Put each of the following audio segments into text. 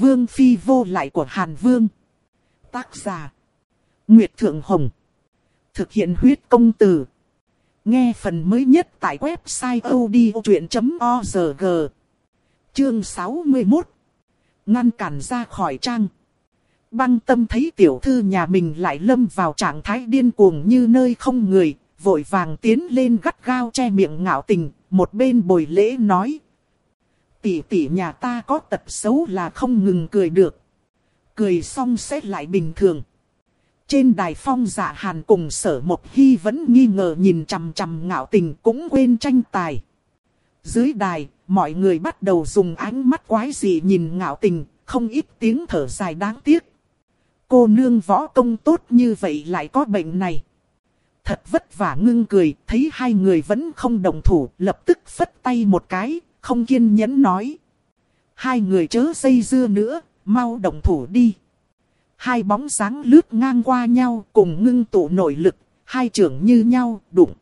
Vương Phi vô lại của Hàn Vương. Tác giả. Nguyệt Thượng Hồng. Thực hiện huyết công từ. Nghe phần mới nhất tại website odchuyện.org. Chương 61. Ngăn cản ra khỏi trang. Băng tâm thấy tiểu thư nhà mình lại lâm vào trạng thái điên cuồng như nơi không người, vội vàng tiến lên gắt gao che miệng ngạo tình, một bên bồi lễ nói. Tỷ tỷ nhà ta có tật xấu là không ngừng cười được. Cười xong sẽ lại bình thường. Trên đài phong dạ hàn cùng sở một hy vẫn nghi ngờ nhìn chằm chằm ngạo tình cũng quên tranh tài. Dưới đài, mọi người bắt đầu dùng ánh mắt quái dị nhìn ngạo tình, không ít tiếng thở dài đáng tiếc. Cô nương võ công tốt như vậy lại có bệnh này. Thật vất vả ngưng cười, thấy hai người vẫn không đồng thủ, lập tức phất tay một cái, không kiên nhẫn nói. Hai người chớ dây dưa nữa, mau đồng thủ đi. Hai bóng sáng lướt ngang qua nhau cùng ngưng tụ nội lực, hai trưởng như nhau, đụng.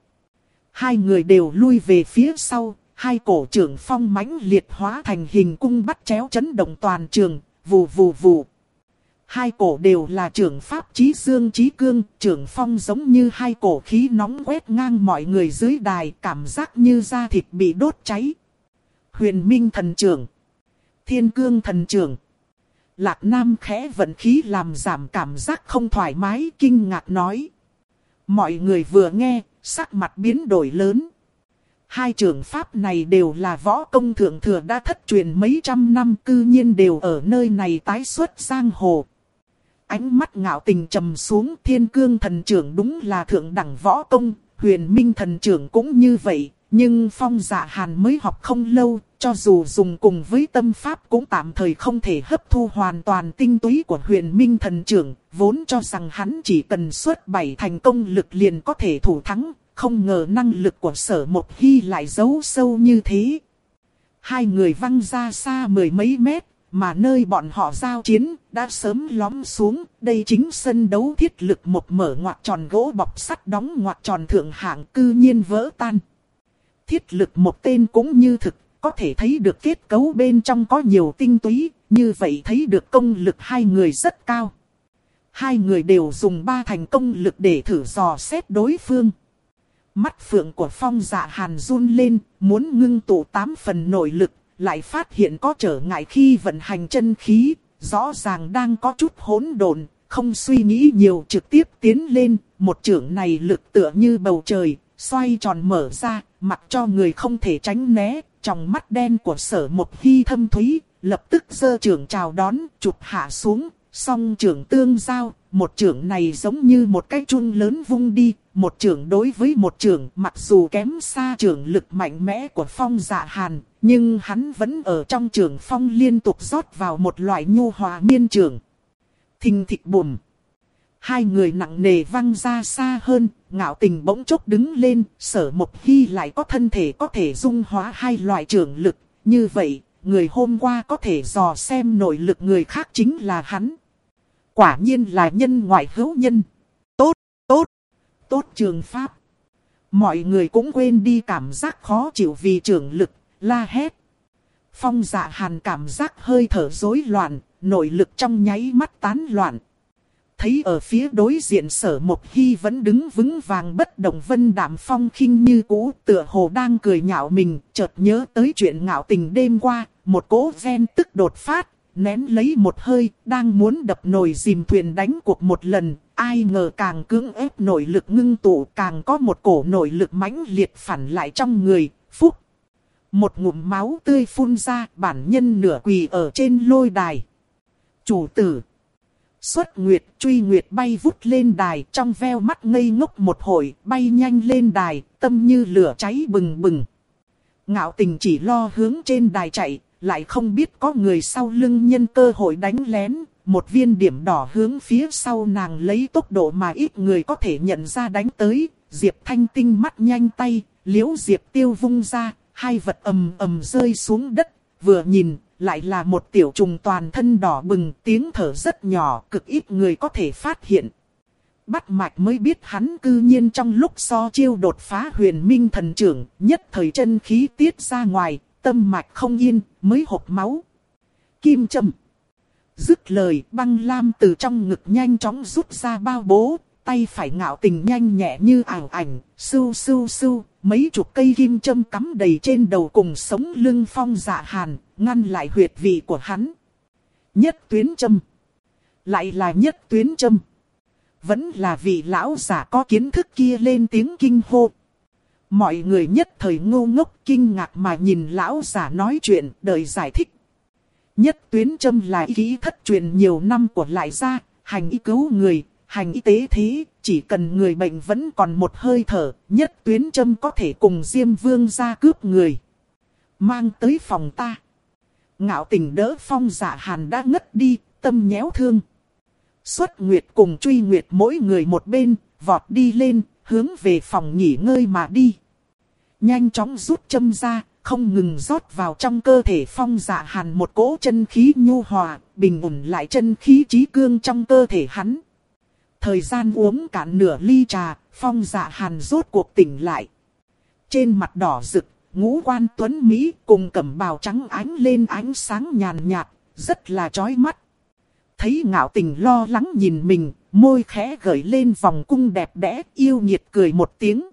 Hai người đều lui về phía sau, hai cổ trưởng phong mãnh liệt hóa thành hình cung bắt chéo chấn động toàn trường, vù vù vù. Hai cổ đều là trưởng pháp trí dương trí cương, trưởng phong giống như hai cổ khí nóng quét ngang mọi người dưới đài, cảm giác như da thịt bị đốt cháy. Huyền Minh thần trưởng, Thiên Cương thần trưởng. Lạc Nam khẽ vận khí làm giảm cảm giác không thoải mái, kinh ngạc nói. Mọi người vừa nghe, sắc mặt biến đổi lớn. Hai trường pháp này đều là võ công thượng thừa đã thất truyền mấy trăm năm cư nhiên đều ở nơi này tái xuất giang hồ. Ánh mắt ngạo tình trầm xuống thiên cương thần trưởng đúng là thượng đẳng võ công, huyền minh thần trưởng cũng như vậy, nhưng phong dạ hàn mới học không lâu, cho dù dùng cùng với tâm pháp cũng tạm thời không thể hấp thu hoàn toàn tinh túy của huyền minh thần trưởng, vốn cho rằng hắn chỉ cần xuất bảy thành công lực liền có thể thủ thắng, không ngờ năng lực của sở một hy lại giấu sâu như thế. Hai người văng ra xa mười mấy mét, mà nơi bọn họ giao chiến đã sớm lõm xuống, đây chính sân đấu thiết lực một mở ngoặt tròn gỗ bọc sắt đóng ngoặt tròn thượng hạng cư nhiên vỡ tan. Thiết lực một tên cũng như thực, có thể thấy được kết cấu bên trong có nhiều tinh túy, như vậy thấy được công lực hai người rất cao. Hai người đều dùng ba thành công lực để thử dò xét đối phương. Mắt phượng của phong dạ hàn run lên, muốn ngưng tụ tám phần nội lực, lại phát hiện có trở ngại khi vận hành chân khí, rõ ràng đang có chút hỗn độn, không suy nghĩ nhiều trực tiếp tiến lên, một trưởng này lực tựa như bầu trời, xoay tròn mở ra, mặc cho người không thể tránh né, trong mắt đen của sở một hy thâm thúy, lập tức giơ trưởng chào đón, chụp hạ xuống, song trưởng tương giao, một trưởng này giống như một cái chun lớn vung đi, một trưởng đối với một trưởng mặc dù kém xa trưởng lực mạnh mẽ của phong dạ hàn, nhưng hắn vẫn ở trong trưởng phong liên tục rót vào một loại nhu hòa miên trưởng. Thình thịch bùm. Hai người nặng nề văng ra xa hơn, ngạo tình bỗng chốc đứng lên, sở một khi lại có thân thể có thể dung hóa hai loại trưởng lực. Như vậy, người hôm qua có thể dò xem nội lực người khác chính là hắn. Quả nhiên là nhân ngoại hữu nhân. Tốt, tốt, tốt trường pháp. Mọi người cũng quên đi cảm giác khó chịu vì trưởng lực, la hét. Phong dạ hàn cảm giác hơi thở rối loạn, nội lực trong nháy mắt tán loạn. Thấy ở phía đối diện sở một hy vẫn đứng vững vàng bất động vân đạm phong khinh như cũ tựa hồ đang cười nhạo mình, chợt nhớ tới chuyện ngạo tình đêm qua, một cỗ gen tức đột phát, nén lấy một hơi, đang muốn đập nồi dìm thuyền đánh cuộc một lần, ai ngờ càng cưỡng ép nội lực ngưng tụ càng có một cổ nội lực mãnh liệt phản lại trong người, phúc. Một ngụm máu tươi phun ra, bản nhân nửa quỳ ở trên lôi đài. Chủ tử. Xuất nguyệt truy nguyệt bay vút lên đài trong veo mắt ngây ngốc một hồi, bay nhanh lên đài, tâm như lửa cháy bừng bừng. Ngạo tình chỉ lo hướng trên đài chạy, lại không biết có người sau lưng nhân cơ hội đánh lén, một viên điểm đỏ hướng phía sau nàng lấy tốc độ mà ít người có thể nhận ra đánh tới, Diệp Thanh Tinh mắt nhanh tay, liễu Diệp Tiêu vung ra, hai vật ầm ầm rơi xuống đất, vừa nhìn, lại là một tiểu trùng toàn thân đỏ bừng, tiếng thở rất nhỏ, cực ít người có thể phát hiện. Bắt mạch mới biết hắn cư nhiên trong lúc so chiêu đột phá huyền minh thần trưởng, nhất thời chân khí tiết ra ngoài, tâm mạch không yên, mới hộp máu. Kim châm. Dứt lời băng lam từ trong ngực nhanh chóng rút ra bao bố, tay phải ngạo tình nhanh nhẹ như ảo ảnh, sưu sưu sưu, mấy chục cây kim châm cắm đầy trên đầu cùng sống lưng phong dạ hàn, ngăn lại huyệt vị của hắn. Nhất tuyến châm. Lại là nhất tuyến châm. Vẫn là vị lão giả có kiến thức kia lên tiếng kinh hô. Mọi người nhất thời ngô ngốc kinh ngạc mà nhìn lão giả nói chuyện, đợi giải thích. Nhất tuyến châm là ý kỹ thất truyền nhiều năm của lại gia, hành ý cứu người, hành y tế thế, chỉ cần người bệnh vẫn còn một hơi thở, nhất tuyến châm có thể cùng Diêm Vương ra cướp người. Mang tới phòng ta. Ngạo tình đỡ phong giả hàn đã ngất đi, tâm nhéo thương. Xuất Nguyệt cùng truy Nguyệt mỗi người một bên, vọt đi lên, hướng về phòng nghỉ ngơi mà đi. Nhanh chóng rút châm ra, không ngừng rót vào trong cơ thể phong dạ hàn một cỗ chân khí nhu hòa, bình ổn lại chân khí trí cương trong cơ thể hắn. Thời gian uống cạn nửa ly trà, phong dạ hàn rốt cuộc tỉnh lại. Trên mặt đỏ rực, ngũ quan tuấn Mỹ cùng cẩm bào trắng ánh lên ánh sáng nhàn nhạt, rất là chói mắt. Thấy ngạo tình lo lắng nhìn mình, môi khẽ gởi lên vòng cung đẹp đẽ, yêu nhiệt cười một tiếng.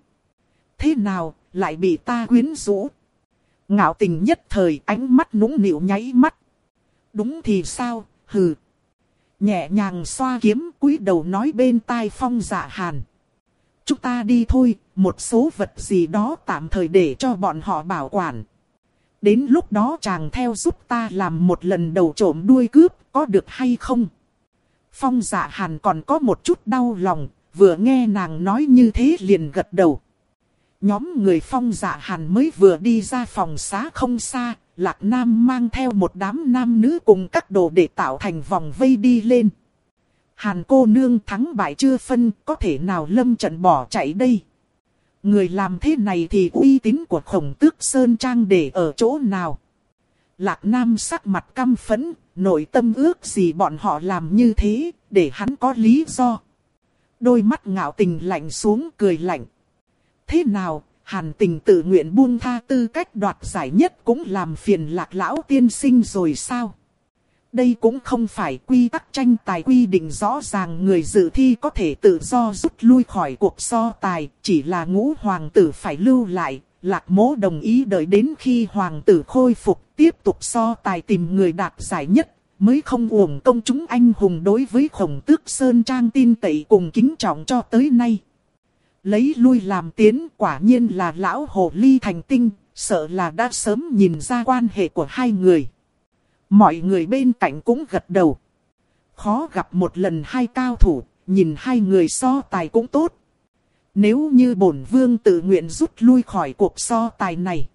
Thế nào, lại bị ta quyến rũ? Ngạo tình nhất thời ánh mắt nũng nịu nháy mắt. Đúng thì sao, hừ. Nhẹ nhàng xoa kiếm cúi đầu nói bên tai phong dạ hàn. Chúng ta đi thôi, một số vật gì đó tạm thời để cho bọn họ bảo quản. Đến lúc đó chàng theo giúp ta làm một lần đầu trộm đuôi cướp, có được hay không? Phong dạ hàn còn có một chút đau lòng, vừa nghe nàng nói như thế liền gật đầu. Nhóm người phong dạ hàn mới vừa đi ra phòng xá không xa, Lạc Nam mang theo một đám nam nữ cùng các đồ để tạo thành vòng vây đi lên. Hàn cô nương thắng bại chưa phân, có thể nào lâm trận bỏ chạy đây? Người làm thế này thì uy tín của khổng tước Sơn Trang để ở chỗ nào? Lạc Nam sắc mặt căm phẫn, nội tâm ước gì bọn họ làm như thế, để hắn có lý do. Đôi mắt ngạo tình lạnh xuống cười lạnh. Thế nào, hàn tình tự nguyện buông tha tư cách đoạt giải nhất cũng làm phiền lạc lão tiên sinh rồi sao? Đây cũng không phải quy tắc tranh tài quy định rõ ràng người dự thi có thể tự do rút lui khỏi cuộc so tài, chỉ là ngũ hoàng tử phải lưu lại, lạc mố đồng ý đợi đến khi hoàng tử khôi phục tiếp tục so tài tìm người đạt giải nhất, mới không uổng công chúng anh hùng đối với khổng tước Sơn Trang tin tẩy cùng kính trọng cho tới nay. Lấy lui làm tiến quả nhiên là lão hồ ly thành tinh, sợ là đã sớm nhìn ra quan hệ của hai người. Mọi người bên cạnh cũng gật đầu. Khó gặp một lần hai cao thủ, nhìn hai người so tài cũng tốt. Nếu như bổn vương tự nguyện rút lui khỏi cuộc so tài này.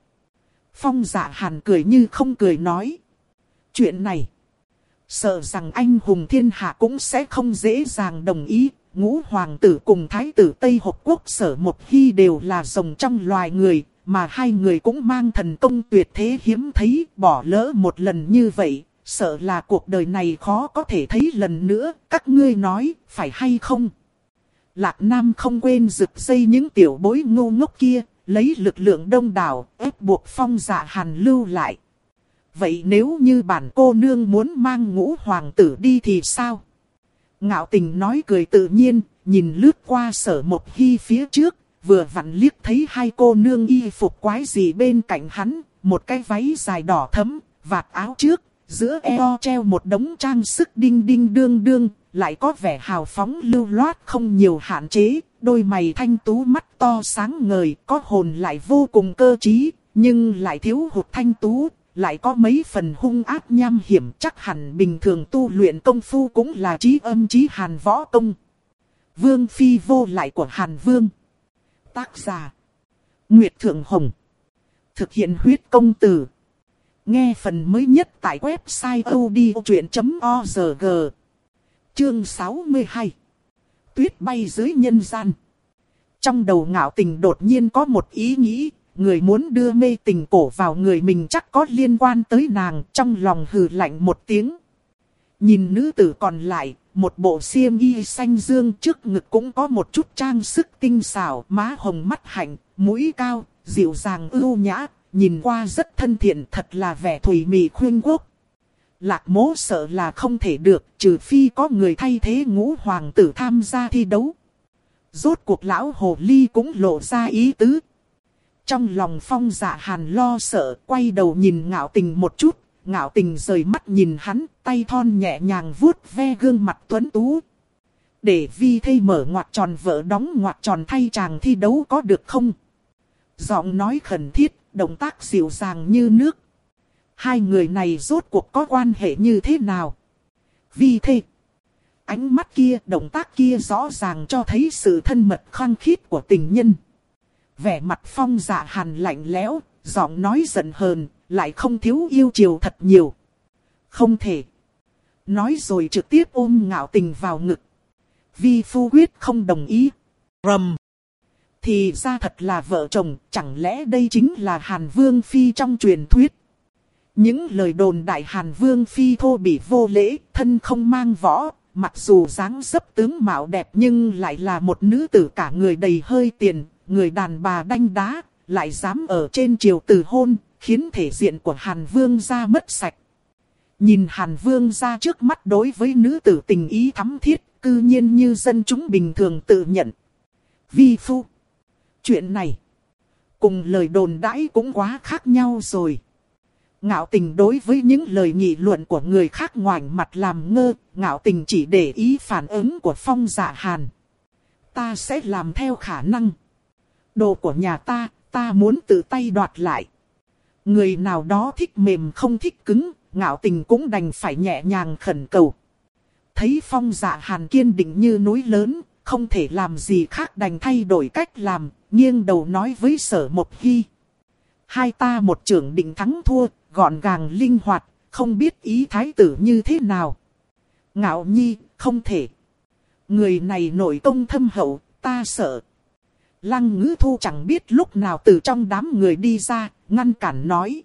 Phong dạ hàn cười như không cười nói. Chuyện này, sợ rằng anh hùng thiên hạ cũng sẽ không dễ dàng đồng ý ngũ hoàng tử cùng thái tử Tây Hộc Quốc sở một khi đều là rồng trong loài người, mà hai người cũng mang thần công tuyệt thế hiếm thấy, bỏ lỡ một lần như vậy, sợ là cuộc đời này khó có thể thấy lần nữa, các ngươi nói, phải hay không? Lạc Nam không quên rực dây những tiểu bối ngu ngốc kia, lấy lực lượng đông đảo, ép buộc phong dạ hàn lưu lại. Vậy nếu như bản cô nương muốn mang ngũ hoàng tử đi thì sao? Ngạo tình nói cười tự nhiên, nhìn lướt qua sở một hy phía trước, vừa vặn liếc thấy hai cô nương y phục quái gì bên cạnh hắn, một cái váy dài đỏ thấm, vạt áo trước, giữa eo treo một đống trang sức đinh đinh đương đương, lại có vẻ hào phóng lưu loát không nhiều hạn chế, đôi mày thanh tú mắt to sáng ngời, có hồn lại vô cùng cơ trí, nhưng lại thiếu hụt thanh tú, lại có mấy phần hung ác nham hiểm chắc hẳn bình thường tu luyện công phu cũng là trí âm trí hàn võ công. Vương Phi vô lại của Hàn Vương. Tác giả. Nguyệt Thượng Hồng. Thực hiện huyết công từ. Nghe phần mới nhất tại website odchuyện.org. Chương 62. Tuyết bay dưới nhân gian. Trong đầu ngạo tình đột nhiên có một ý nghĩ, người muốn đưa mê tình cổ vào người mình chắc có liên quan tới nàng, trong lòng hừ lạnh một tiếng. Nhìn nữ tử còn lại, một bộ xiêm y xanh dương trước ngực cũng có một chút trang sức tinh xảo, má hồng mắt hạnh, mũi cao, dịu dàng ưu nhã, nhìn qua rất thân thiện thật là vẻ thủy mị khuyên quốc. Lạc mố sợ là không thể được, trừ phi có người thay thế ngũ hoàng tử tham gia thi đấu. Rốt cuộc lão hồ ly cũng lộ ra ý tứ. Trong lòng phong dạ hàn lo sợ, quay đầu nhìn ngạo tình một chút, ngạo tình rời mắt nhìn hắn, tay thon nhẹ nhàng vuốt ve gương mặt tuấn tú. Để vi thây mở ngoặt tròn vợ đóng ngoặt tròn thay chàng thi đấu có được không? Giọng nói khẩn thiết, động tác dịu dàng như nước. Hai người này rốt cuộc có quan hệ như thế nào? Vi thê. Ánh mắt kia, động tác kia rõ ràng cho thấy sự thân mật khăng khít của tình nhân. Vẻ mặt phong dạ hàn lạnh lẽo, giọng nói giận hờn, lại không thiếu yêu chiều thật nhiều. Không thể. Nói rồi trực tiếp ôm ngạo tình vào ngực. Vi phu quyết không đồng ý. Rầm. Thì ra thật là vợ chồng, chẳng lẽ đây chính là Hàn Vương Phi trong truyền thuyết. Những lời đồn đại Hàn Vương Phi thô bị vô lễ, thân không mang võ, mặc dù dáng dấp tướng mạo đẹp nhưng lại là một nữ tử cả người đầy hơi tiền, người đàn bà đanh đá, lại dám ở trên triều từ hôn, khiến thể diện của Hàn Vương ra mất sạch. Nhìn Hàn Vương ra trước mắt đối với nữ tử tình ý thắm thiết, cư nhiên như dân chúng bình thường tự nhận. Vi phu. Chuyện này, cùng lời đồn đãi cũng quá khác nhau rồi. Ngạo tình đối với những lời nghị luận của người khác ngoảnh mặt làm ngơ, ngạo tình chỉ để ý phản ứng của phong dạ hàn. Ta sẽ làm theo khả năng. Đồ của nhà ta, ta muốn tự tay đoạt lại. Người nào đó thích mềm không thích cứng, ngạo tình cũng đành phải nhẹ nhàng khẩn cầu. Thấy phong dạ hàn kiên định như núi lớn, không thể làm gì khác đành thay đổi cách làm, nghiêng đầu nói với sở một hy. Hai ta một trưởng định thắng thua, gọn gàng linh hoạt, không biết ý thái tử như thế nào. Ngạo nhi, không thể. Người này nội công thâm hậu, ta sợ. Lăng ngữ thu chẳng biết lúc nào từ trong đám người đi ra, ngăn cản nói.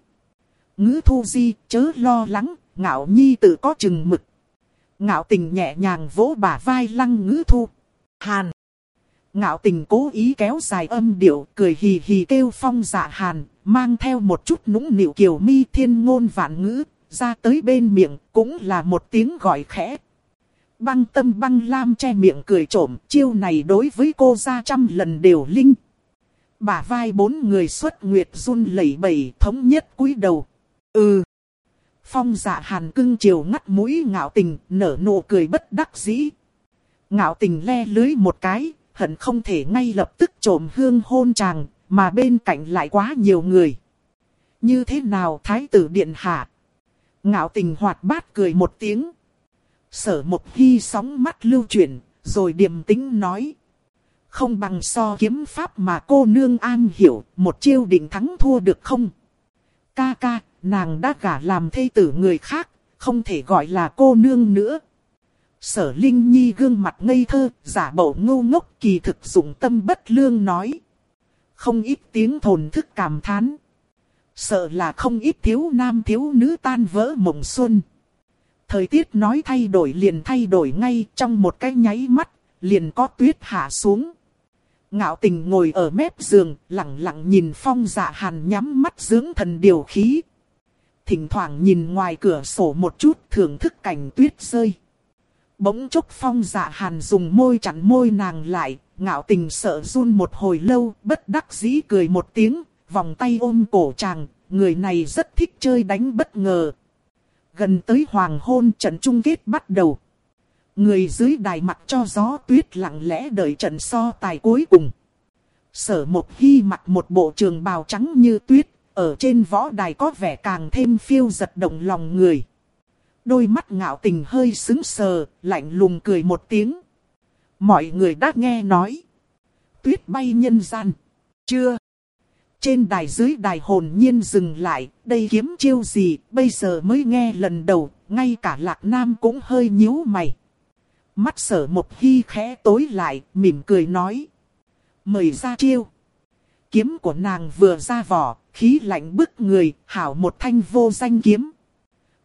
Ngữ thu di, chớ lo lắng, ngạo nhi tự có chừng mực. Ngạo tình nhẹ nhàng vỗ bả vai lăng ngữ thu. Hàn. Ngạo tình cố ý kéo dài âm điệu, cười hì hì kêu phong dạ hàn, mang theo một chút nũng nịu kiều mi thiên ngôn vạn ngữ, ra tới bên miệng, cũng là một tiếng gọi khẽ. Băng tâm băng lam che miệng cười trộm, chiêu này đối với cô ra trăm lần đều linh. Bả vai bốn người xuất nguyệt run lẩy bẩy thống nhất cúi đầu. Ừ. Phong dạ hàn cưng chiều ngắt mũi ngạo tình, nở nụ cười bất đắc dĩ. Ngạo tình le lưới một cái, hận không thể ngay lập tức trộm hương hôn chàng, mà bên cạnh lại quá nhiều người. Như thế nào thái tử điện hạ? Ngạo tình hoạt bát cười một tiếng. Sở một hy sóng mắt lưu chuyển, rồi điềm tĩnh nói. Không bằng so kiếm pháp mà cô nương an hiểu, một chiêu định thắng thua được không? Ca ca, nàng đã gả làm thê tử người khác, không thể gọi là cô nương nữa. Sở Linh Nhi gương mặt ngây thơ, giả bộ ngu ngốc kỳ thực dụng tâm bất lương nói. Không ít tiếng thồn thức cảm thán. Sợ là không ít thiếu nam thiếu nữ tan vỡ mộng xuân. Thời tiết nói thay đổi liền thay đổi ngay trong một cái nháy mắt, liền có tuyết hạ xuống. Ngạo tình ngồi ở mép giường, lặng lặng nhìn phong dạ hàn nhắm mắt dưỡng thần điều khí. Thỉnh thoảng nhìn ngoài cửa sổ một chút thưởng thức cảnh tuyết rơi. Bỗng chốc phong dạ hàn dùng môi chặn môi nàng lại, ngạo tình sợ run một hồi lâu, bất đắc dĩ cười một tiếng, vòng tay ôm cổ chàng, người này rất thích chơi đánh bất ngờ. Gần tới hoàng hôn trận chung kết bắt đầu. Người dưới đài mặt cho gió tuyết lặng lẽ đợi trận so tài cuối cùng. Sở một hy mặc một bộ trường bào trắng như tuyết, ở trên võ đài có vẻ càng thêm phiêu giật động lòng người. Đôi mắt ngạo tình hơi sững sờ, lạnh lùng cười một tiếng. Mọi người đã nghe nói. Tuyết bay nhân gian. Chưa. Trên đài dưới đài hồn nhiên dừng lại, đây kiếm chiêu gì, bây giờ mới nghe lần đầu, ngay cả lạc nam cũng hơi nhíu mày. Mắt sở một hy khẽ tối lại, mỉm cười nói. Mời ra chiêu. Kiếm của nàng vừa ra vỏ, khí lạnh bức người, hảo một thanh vô danh kiếm.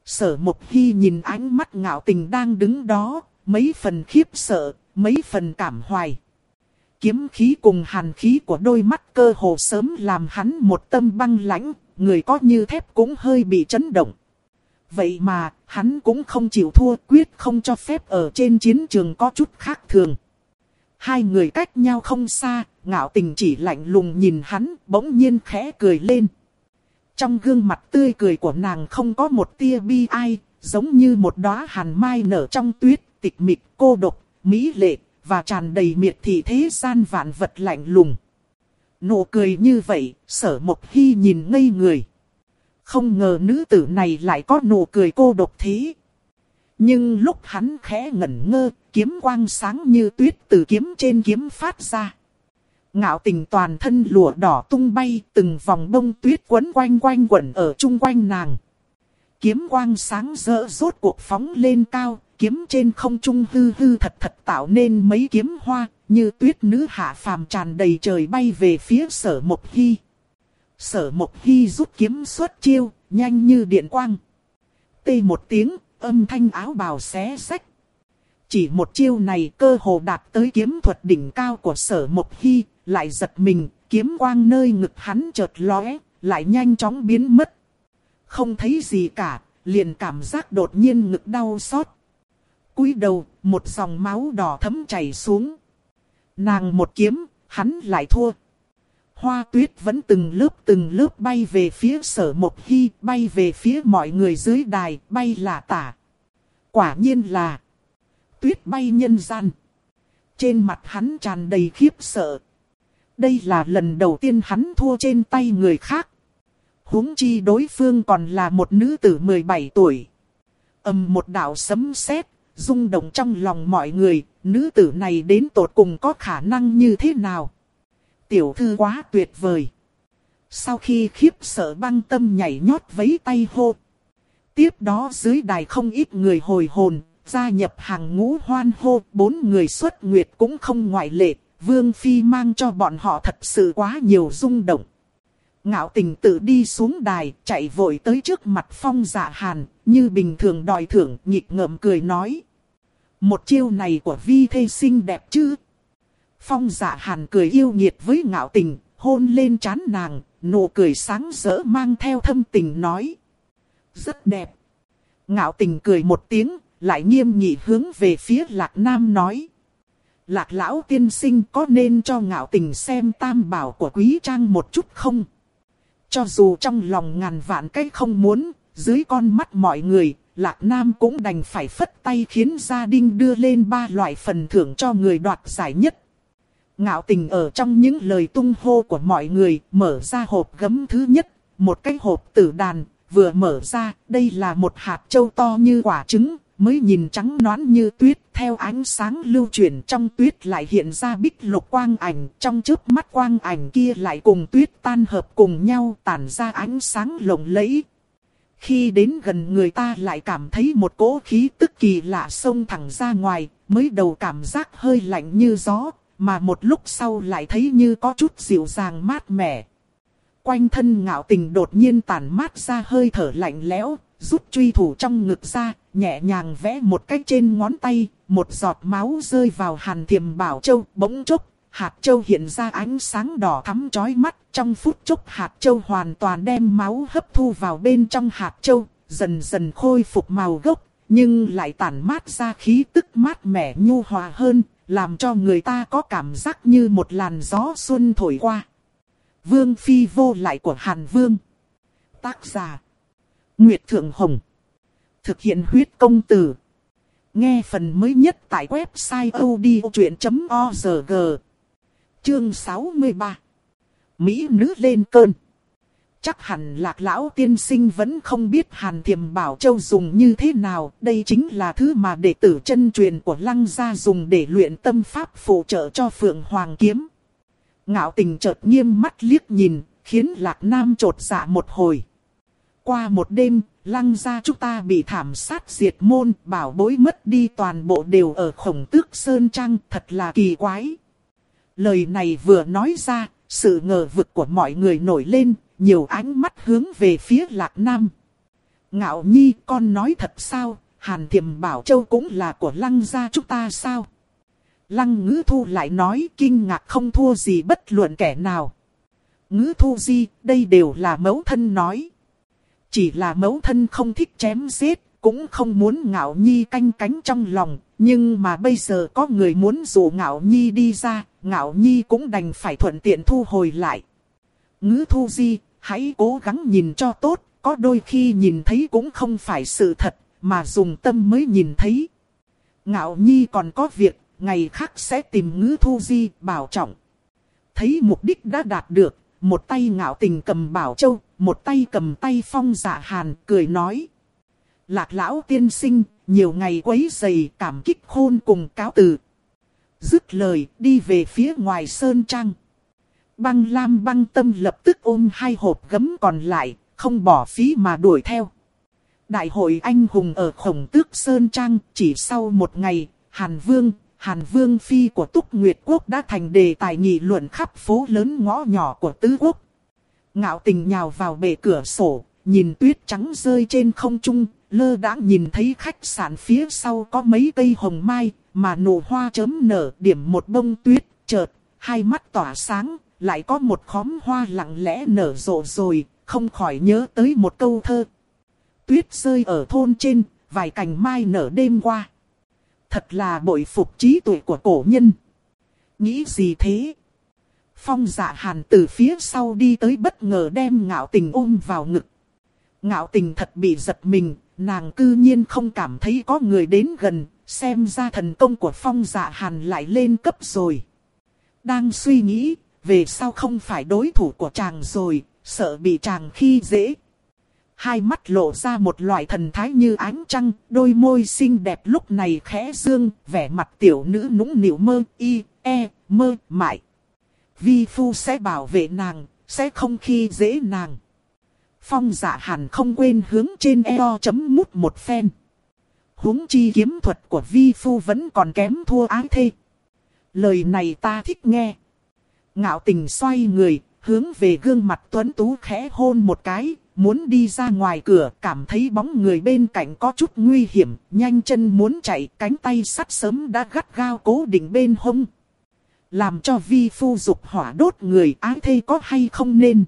Sở Mộc Hy nhìn ánh mắt ngạo tình đang đứng đó, mấy phần khiếp sợ, mấy phần cảm hoài. Kiếm khí cùng hàn khí của đôi mắt cơ hồ sớm làm hắn một tâm băng lãnh, người có như thép cũng hơi bị chấn động. vậy mà hắn cũng không chịu thua quyết không cho phép ở trên chiến trường có chút khác thường. Hai người cách nhau không xa, ngạo tình chỉ lạnh lùng nhìn hắn, bỗng nhiên khẽ cười lên. Trong gương mặt tươi cười của nàng không có một tia bi ai, giống như một đóa hàn mai nở trong tuyết, tịch mịch, cô độc, mỹ lệ, và tràn đầy miệt thị thế gian vạn vật lạnh lùng. Nụ cười như vậy, sở mộc hy nhìn ngây người. Không ngờ nữ tử này lại có nụ cười cô độc thế. Nhưng lúc hắn khẽ ngẩn ngơ, kiếm quang sáng như tuyết từ kiếm trên kiếm phát ra. Ngạo tình toàn thân lụa đỏ tung bay, từng vòng bông tuyết quấn quanh quanh quẩn ở chung quanh nàng. Kiếm quang sáng rỡ rốt cuộc phóng lên cao, kiếm trên không trung hư hư thật thật tạo nên mấy kiếm hoa, như tuyết nữ hạ phàm tràn đầy trời bay về phía sở mộc hy. Sở mộc hy rút kiếm xuất chiêu, nhanh như điện quang. Tê một tiếng, âm thanh áo bào xé sách. Chỉ một chiêu này cơ hồ đạt tới kiếm thuật đỉnh cao của sở mộc hy, lại giật mình, kiếm quang nơi ngực hắn chợt lóe, lại nhanh chóng biến mất. Không thấy gì cả, liền cảm giác đột nhiên ngực đau xót cúi đầu, một dòng máu đỏ thấm chảy xuống. Nàng một kiếm, hắn lại thua. Hoa tuyết vẫn từng lớp từng lớp bay về phía sở một hy, bay về phía mọi người dưới đài, bay là tả. Quả nhiên là tuyết bay nhân gian. Trên mặt hắn tràn đầy khiếp sợ. Đây là lần đầu tiên hắn thua trên tay người khác. huống chi đối phương còn là một nữ tử 17 tuổi. ầm một đạo sấm sét rung động trong lòng mọi người, nữ tử này đến tột cùng có khả năng như thế nào? Tiểu thư quá tuyệt vời. Sau khi khiếp sợ băng tâm nhảy nhót vấy tay hô. Tiếp đó dưới đài không ít người hồi hồn, gia nhập hàng ngũ hoan hô, bốn người xuất nguyệt cũng không ngoại lệ, Vương Phi mang cho bọn họ thật sự quá nhiều rung động. Ngạo tình tự đi xuống đài, chạy vội tới trước mặt phong dạ hàn, như bình thường đòi thưởng, nhịp ngợm cười nói. Một chiêu này của vi thê xinh đẹp chứ? Phong dạ hàn cười yêu nhiệt với ngạo tình, hôn lên trán nàng, nụ cười sáng rỡ mang theo thâm tình nói. Rất đẹp. Ngạo tình cười một tiếng, lại nghiêm nghị hướng về phía lạc nam nói. Lạc lão tiên sinh có nên cho ngạo tình xem tam bảo của quý trang một chút không? Cho dù trong lòng ngàn vạn cái không muốn, dưới con mắt mọi người, Lạc Nam cũng đành phải phất tay khiến gia đình đưa lên ba loại phần thưởng cho người đoạt giải nhất. Ngạo tình ở trong những lời tung hô của mọi người, mở ra hộp gấm thứ nhất, một cái hộp tử đàn, vừa mở ra, đây là một hạt châu to như quả trứng, mới nhìn trắng nõn như tuyết, theo ánh sáng lưu chuyển trong tuyết lại hiện ra bích lục quang ảnh, trong chớp mắt quang ảnh kia lại cùng tuyết tan hợp cùng nhau tản ra ánh sáng lộng lẫy. Khi đến gần người ta lại cảm thấy một cỗ khí tức kỳ lạ xông thẳng ra ngoài, mới đầu cảm giác hơi lạnh như gió, mà một lúc sau lại thấy như có chút dịu dàng mát mẻ. Quanh thân ngạo tình đột nhiên tản mát ra hơi thở lạnh lẽo, rút truy thủ trong ngực ra, nhẹ nhàng vẽ một cách trên ngón tay, một giọt máu rơi vào hàn thiềm bảo châu, bỗng chốc, hạt châu hiện ra ánh sáng đỏ thắm chói mắt, trong phút chốc hạt châu hoàn toàn đem máu hấp thu vào bên trong hạt châu, dần dần khôi phục màu gốc, nhưng lại tản mát ra khí tức mát mẻ nhu hòa hơn, làm cho người ta có cảm giác như một làn gió xuân thổi qua. Vương Phi vô lại của Hàn Vương Tác giả Nguyệt Thượng Hồng Thực hiện huyết công từ. Nghe phần mới nhất tại website odchuyện.org Chương 63 Mỹ nữ lên cơn Chắc hẳn lạc lão tiên sinh vẫn không biết hàn thiềm bảo châu dùng như thế nào. Đây chính là thứ mà đệ tử chân truyền của lăng gia dùng để luyện tâm pháp phụ trợ cho phượng hoàng kiếm. Ngạo tình chợt nghiêm mắt liếc nhìn, khiến lạc nam trột dạ một hồi. Qua một đêm, lăng gia chúng ta bị thảm sát diệt môn, bảo bối mất đi toàn bộ đều ở khổng tước Sơn Trang, thật là kỳ quái. Lời này vừa nói ra, sự ngờ vực của mọi người nổi lên, nhiều ánh mắt hướng về phía Lạc Nam. Ngạo Nhi, con nói thật sao, Hàn Thiềm Bảo Châu cũng là của lăng gia chúng ta sao? Lăng ngữ thu lại nói kinh ngạc không thua gì bất luận kẻ nào. Ngữ thu di đây đều là mẫu thân nói. Chỉ là mẫu thân không thích chém giết, cũng không muốn ngạo nhi canh cánh trong lòng. Nhưng mà bây giờ có người muốn rủ ngạo nhi đi ra, ngạo nhi cũng đành phải thuận tiện thu hồi lại. Ngữ thu di, hãy cố gắng nhìn cho tốt, có đôi khi nhìn thấy cũng không phải sự thật, mà dùng tâm mới nhìn thấy. Ngạo nhi còn có việc, ngày khác sẽ tìm ngữ thu di, bảo trọng. Thấy mục đích đã đạt được, một tay ngạo tình cầm bảo châu, một tay cầm tay phong dạ hàn, cười nói. Lạc lão tiên sinh, nhiều ngày quấy dày cảm kích khôn cùng cáo từ. Dứt lời, đi về phía ngoài sơn trang. Băng lam băng tâm lập tức ôm hai hộp gấm còn lại, không bỏ phí mà đuổi theo. Đại hội anh hùng ở khổng tước Sơn Trang chỉ sau một ngày, Hàn Vương, Hàn Vương Phi của Túc Nguyệt Quốc đã thành đề tài nghị luận khắp phố lớn ngõ nhỏ của Tứ Quốc. Ngạo tình nhào vào bể cửa sổ, nhìn tuyết trắng rơi trên không trung, lơ đãng nhìn thấy khách sạn phía sau có mấy cây hồng mai, mà nụ hoa chớm nở điểm một bông tuyết, chợt, hai mắt tỏa sáng, lại có một khóm hoa lặng lẽ nở rộ rồi, không khỏi nhớ tới một câu thơ. Tuyết rơi ở thôn trên, vài cành mai nở đêm qua. Thật là bội phục trí tuệ của cổ nhân. Nghĩ gì thế? Phong dạ hàn từ phía sau đi tới bất ngờ đem ngạo tình ôm vào ngực. Ngạo tình thật bị giật mình, nàng cư nhiên không cảm thấy có người đến gần, xem ra thần công của phong dạ hàn lại lên cấp rồi. Đang suy nghĩ, về sao không phải đối thủ của chàng rồi, sợ bị chàng khi dễ. Hai mắt lộ ra một loại thần thái như ánh trăng, đôi môi xinh đẹp lúc này khẽ dương, vẻ mặt tiểu nữ nũng nịu mơ, y, e, mơ, mại. Vi phu sẽ bảo vệ nàng, sẽ không khi dễ nàng. Phong dạ hàn không quên hướng trên eo chấm mút một phen. huống chi kiếm thuật của vi phu vẫn còn kém thua ái thê. Lời này ta thích nghe. Ngạo tình xoay người, hướng về gương mặt tuấn tú khẽ hôn một cái, muốn đi ra ngoài cửa, cảm thấy bóng người bên cạnh có chút nguy hiểm, nhanh chân muốn chạy, cánh tay sắt sớm đã gắt gao cố định bên hông. Làm cho vi phu dục hỏa đốt người ái thê có hay không nên.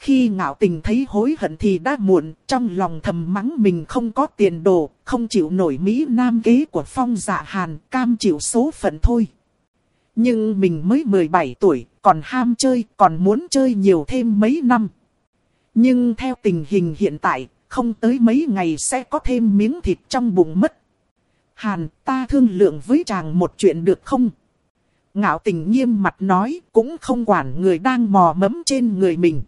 Khi ngạo tình thấy hối hận thì đã muộn, trong lòng thầm mắng mình không có tiền đồ, không chịu nổi Mỹ Nam kế của phong dạ hàn, cam chịu số phận thôi. Nhưng mình mới 17 tuổi, còn ham chơi, còn muốn chơi nhiều thêm mấy năm. Nhưng theo tình hình hiện tại, không tới mấy ngày sẽ có thêm miếng thịt trong bụng mất. Hàn, ta thương lượng với chàng một chuyện được không? Ngạo tình nghiêm mặt nói, cũng không quản người đang mò mẫm trên người mình.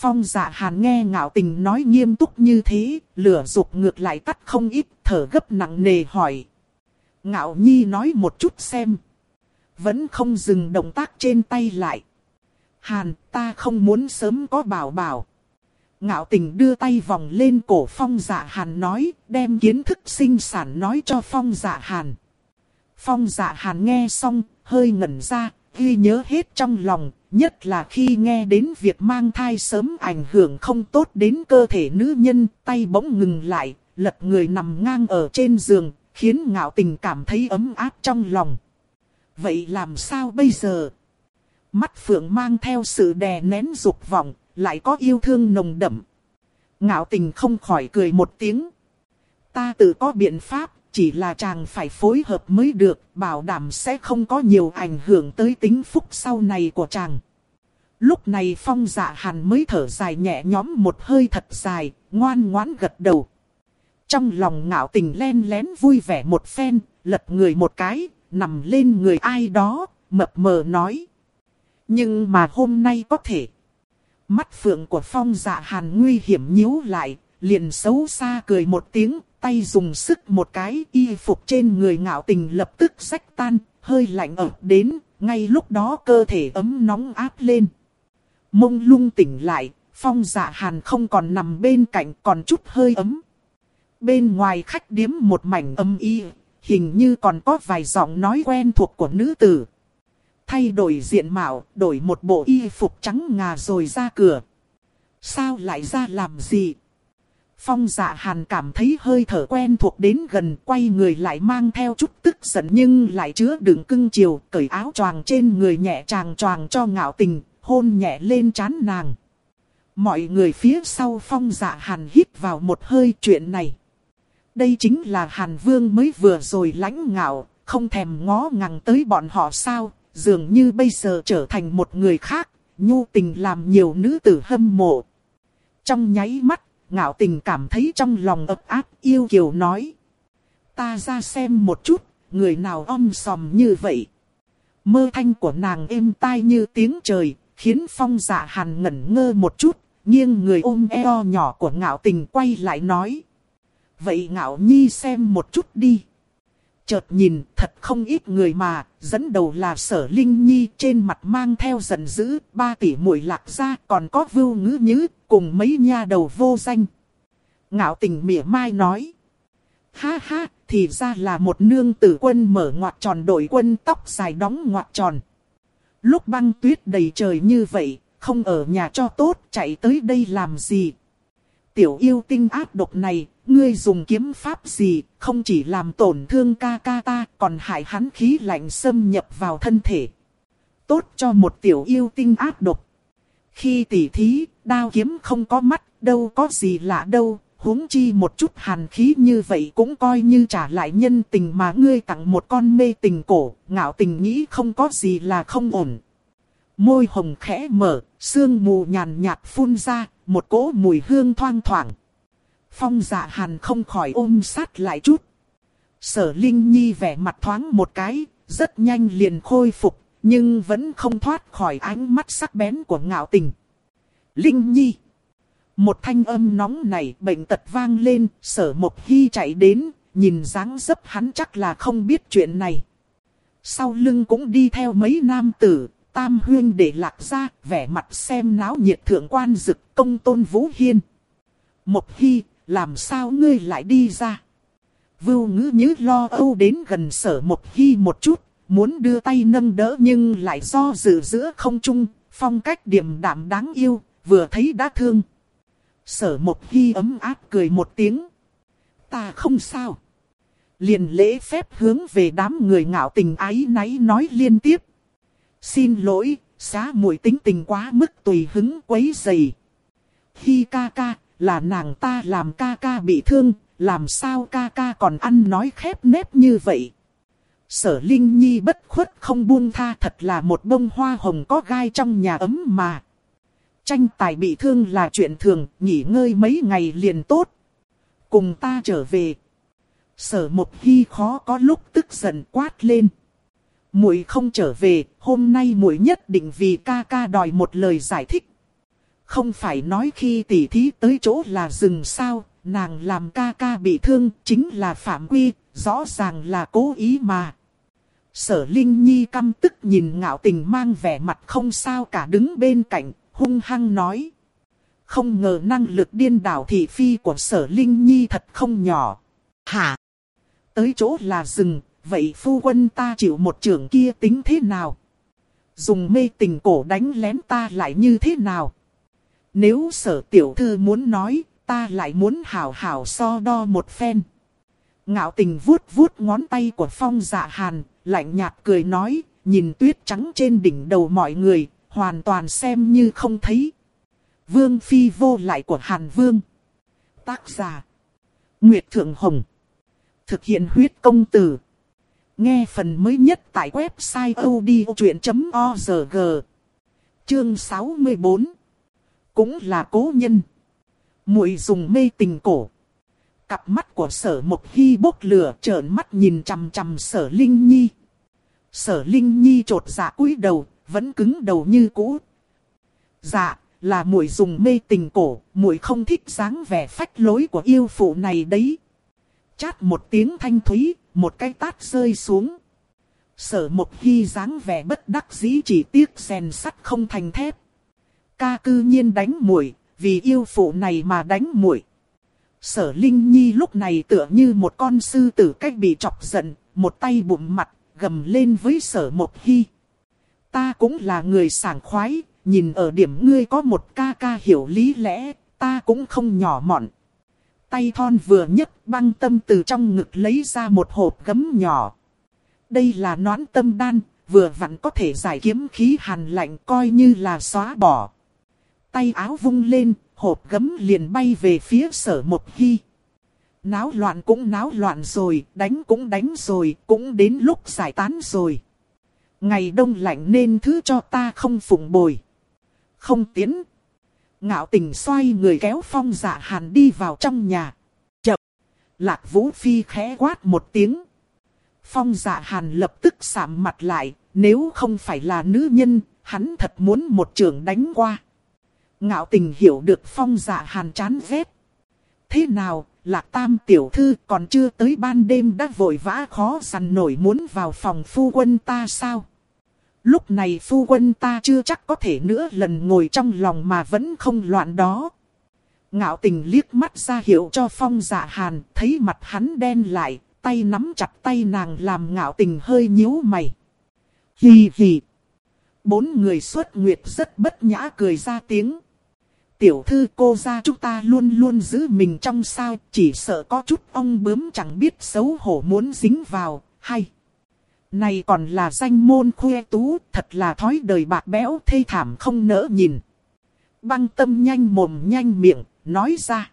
Phong dạ hàn nghe ngạo tình nói nghiêm túc như thế, lửa dục ngược lại tắt không ít, thở gấp nặng nề hỏi. Ngạo nhi nói một chút xem vẫn không dừng động tác trên tay lại. Hàn, ta không muốn sớm có bảo bảo. Ngạo tình đưa tay vòng lên cổ phong dạ hàn nói, đem kiến thức sinh sản nói cho phong dạ hàn. Phong dạ hàn nghe xong, hơi ngẩn ra, ghi nhớ hết trong lòng, nhất là khi nghe đến việc mang thai sớm ảnh hưởng không tốt đến cơ thể nữ nhân, tay bỗng ngừng lại, lật người nằm ngang ở trên giường, khiến ngạo tình cảm thấy ấm áp trong lòng. Vậy làm sao bây giờ? Mắt Phượng mang theo sự đè nén dục vọng, lại có yêu thương nồng đậm. Ngạo tình không khỏi cười một tiếng. Ta tự có biện pháp, chỉ là chàng phải phối hợp mới được, bảo đảm sẽ không có nhiều ảnh hưởng tới tính phúc sau này của chàng. Lúc này phong dạ hàn mới thở dài nhẹ nhõm một hơi thật dài, ngoan ngoãn gật đầu. Trong lòng ngạo tình len lén vui vẻ một phen, lật người một cái, nằm lên người ai đó, mập mờ nói. Nhưng mà hôm nay có thể. Mắt phượng của phong dạ hàn nguy hiểm nhíu lại, liền xấu xa cười một tiếng, tay dùng sức một cái, y phục trên người ngạo tình lập tức rách tan, hơi lạnh ập đến, ngay lúc đó cơ thể ấm nóng áp lên. Mông lung tỉnh lại, phong dạ hàn không còn nằm bên cạnh còn chút hơi ấm. Bên ngoài khách điếm một mảnh âm y, hình như còn có vài giọng nói quen thuộc của nữ tử. Thay đổi diện mạo, đổi một bộ y phục trắng ngà rồi ra cửa. Sao lại ra làm gì? Phong dạ hàn cảm thấy hơi thở quen thuộc đến gần quay người lại mang theo chút tức giận nhưng lại chứa đựng cưng chiều cởi áo choàng trên người nhẹ chàng choàng cho ngạo tình, hôn nhẹ lên trán nàng. Mọi người phía sau phong dạ hàn hít vào một hơi chuyện này. Đây chính là hàn vương mới vừa rồi lãnh ngạo, không thèm ngó ngàng tới bọn họ sao, dường như bây giờ trở thành một người khác, nhu tình làm nhiều nữ tử hâm mộ. Trong nháy mắt, ngạo tình cảm thấy trong lòng ấp áp yêu kiều nói. Ta ra xem một chút, người nào om sòm như vậy. Mơ thanh của nàng êm tai như tiếng trời, khiến phong dạ hàn ngẩn ngơ một chút, nghiêng người ôm eo nhỏ của ngạo tình quay lại nói. Vậy ngạo nhi xem một chút đi. Chợt nhìn thật không ít người mà, dẫn đầu là sở linh nhi trên mặt mang theo giận dữ, ba tỷ muội lạc ra còn có vưu ngữ nhứ, cùng mấy nha đầu vô danh. Ngạo tình mỉa mai nói. Ha ha, thì ra là một nương tử quân mở ngoặt tròn đội quân tóc dài đóng ngoặt tròn. Lúc băng tuyết đầy trời như vậy, không ở nhà cho tốt, chạy tới đây làm gì? Tiểu yêu tinh ác độc này, ngươi dùng kiếm pháp gì, không chỉ làm tổn thương ca ca ta, còn hại hắn khí lạnh xâm nhập vào thân thể. Tốt cho một tiểu yêu tinh ác độc. Khi tỉ thí, đao kiếm không có mắt, đâu có gì lạ đâu, huống chi một chút hàn khí như vậy cũng coi như trả lại nhân tình mà ngươi tặng một con mê tình cổ, ngạo tình nghĩ không có gì là không ổn. Môi hồng khẽ mở, sương mù nhàn nhạt phun ra, một cỗ mùi hương thoang thoảng. Phong dạ hàn không khỏi ôm sát lại chút. Sở Linh Nhi vẻ mặt thoáng một cái, rất nhanh liền khôi phục, nhưng vẫn không thoát khỏi ánh mắt sắc bén của ngạo tình. Linh Nhi một thanh âm nóng này bệnh tật vang lên, sở mộc hy chạy đến, nhìn dáng dấp hắn chắc là không biết chuyện này. Sau lưng cũng đi theo mấy nam tử, tam huyên để lạc ra, vẻ mặt xem náo nhiệt thượng quan dực công tôn vũ hiên. Mộc hy, làm sao ngươi lại đi ra? Vưu ngữ nhớ lo âu đến gần sở một khi một chút, muốn đưa tay nâng đỡ nhưng lại do dự giữa không trung, phong cách điềm đạm đáng yêu, vừa thấy đã thương. Sở một khi ấm áp cười một tiếng. Ta không sao. Liền lễ phép hướng về đám người ngạo tình ái náy nói liên tiếp. Xin lỗi, xá muội tính tình quá mức tùy hứng quấy dày. Hi ca ca, là nàng ta làm ca ca bị thương, làm sao ca ca còn ăn nói khép nép như vậy. Sở Linh Nhi bất khuất không buông tha thật là một bông hoa hồng có gai trong nhà ấm mà. Tranh tài bị thương là chuyện thường, nghỉ ngơi mấy ngày liền tốt. Cùng ta trở về. Sở một hy khó có lúc tức giận quát lên. muội không trở về, hôm nay muội nhất định vì ca ca đòi một lời giải thích. Không phải nói khi tỉ thí tới chỗ là dừng sao, nàng làm ca ca bị thương, chính là phạm quy, rõ ràng là cố ý mà. Sở Linh Nhi căm tức nhìn ngạo tình mang vẻ mặt không sao cả đứng bên cạnh, hung hăng nói. Không ngờ năng lực điên đảo thị phi của sở Linh Nhi thật không nhỏ. Hả? Tới chỗ là rừng, vậy phu quân ta chịu một trưởng kia tính thế nào? Dùng mê tình cổ đánh lén ta lại như thế nào? Nếu sở tiểu thư muốn nói, ta lại muốn hảo hảo so đo một phen. Ngạo tình vuốt vuốt ngón tay của phong dạ hàn, lạnh nhạt cười nói, nhìn tuyết trắng trên đỉnh đầu mọi người, hoàn toàn xem như không thấy. Vương phi vô lại của Hàn Vương. Tác giả. Nguyệt Thượng Hồng. Thực hiện huyết công từ. Nghe phần mới nhất tại website odchuyện.org. Chương 64. Cũng là cố nhân. muội dùng mê tình cổ. Cặp mắt của sở một hy bốc lửa trợn mắt nhìn chằm chằm sở Linh Nhi. Sở Linh Nhi trột dạ cúi đầu, vẫn cứng đầu như cũ. Dạ, là muội dùng mê tình cổ, muội không thích dáng vẻ phách lối của yêu phụ này đấy. Chát một tiếng thanh thúy, một cái tát rơi xuống. Sở một hy dáng vẻ bất đắc dĩ chỉ tiếc rèn sắt không thành thép. Ca cư nhiên đánh muội, vì yêu phụ này mà đánh muội. Sở Linh Nhi lúc này tựa như một con sư tử cách bị chọc giận, một tay bụng mặt, gầm lên với sở một hy. Ta cũng là người sảng khoái, nhìn ở điểm ngươi có một ca ca hiểu lý lẽ, ta cũng không nhỏ mọn. Tay thon vừa nhất băng tâm từ trong ngực lấy ra một hộp gấm nhỏ. Đây là nón tâm đan, vừa vặn có thể giải kiếm khí hàn lạnh coi như là xóa bỏ tay áo vung lên, hộp gấm liền bay về phía sở một hy. Náo loạn cũng náo loạn rồi, đánh cũng đánh rồi, cũng đến lúc giải tán rồi. Ngày đông lạnh nên thứ cho ta không phụng bồi. Không tiến. Ngạo tình xoay người kéo phong dạ hàn đi vào trong nhà. chậm, Lạc vũ phi khẽ quát một tiếng. Phong dạ hàn lập tức sạm mặt lại. Nếu không phải là nữ nhân, hắn thật muốn một trường đánh qua. Ngạo tình hiểu được phong dạ hàn chán ghét. Thế nào, lạc tam tiểu thư còn chưa tới ban đêm đã vội vã khó sằn nổi muốn vào phòng phu quân ta sao? Lúc này phu quân ta chưa chắc có thể nữa lần ngồi trong lòng mà vẫn không loạn đó. Ngạo tình liếc mắt ra hiệu cho phong dạ hàn, thấy mặt hắn đen lại, tay nắm chặt tay nàng làm ngạo tình hơi nhíu mày. Hì hì. Bốn người xuất nguyệt rất bất nhã cười ra tiếng. Tiểu thư cô ra chúng ta luôn luôn giữ mình trong sao, chỉ sợ có chút ong bướm chẳng biết xấu hổ muốn dính vào, hay. Này còn là danh môn khuê tú, thật là thói đời bạc béo thê thảm không nỡ nhìn. Băng tâm nhanh mồm nhanh miệng, nói ra.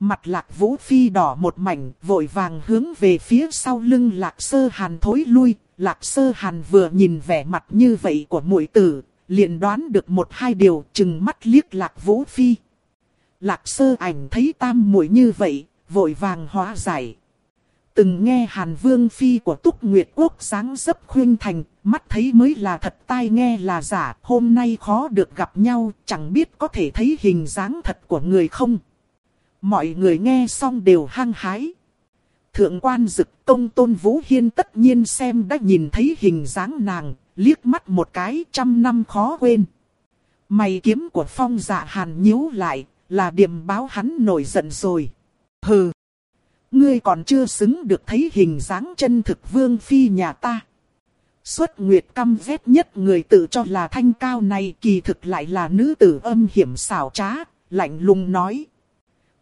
Mặt lạc vũ phi đỏ một mảnh, vội vàng hướng về phía sau lưng lạc sơ hàn thối lui. Lạc sơ hàn vừa nhìn vẻ mặt như vậy của mũi tử, liền đoán được một hai điều chừng mắt liếc lạc vũ phi. Lạc sơ ảnh thấy tam mũi như vậy, vội vàng hóa giải. Từng nghe Hàn Vương Phi của Túc Nguyệt Quốc sáng dấp khuyên thành, mắt thấy mới là thật tai nghe là giả, hôm nay khó được gặp nhau, chẳng biết có thể thấy hình dáng thật của người không. Mọi người nghe xong đều hăng hái. Thượng quan dực công tôn Vũ Hiên tất nhiên xem đã nhìn thấy hình dáng nàng, liếc mắt một cái trăm năm khó quên. Mày kiếm của phong dạ hàn nhíu lại, là điểm báo hắn nổi giận rồi. Hừ! Ngươi còn chưa xứng được thấy hình dáng chân thực vương phi nhà ta. Xuất nguyệt căm ghét nhất người tự cho là thanh cao này kỳ thực lại là nữ tử âm hiểm xảo trá, lạnh lùng nói.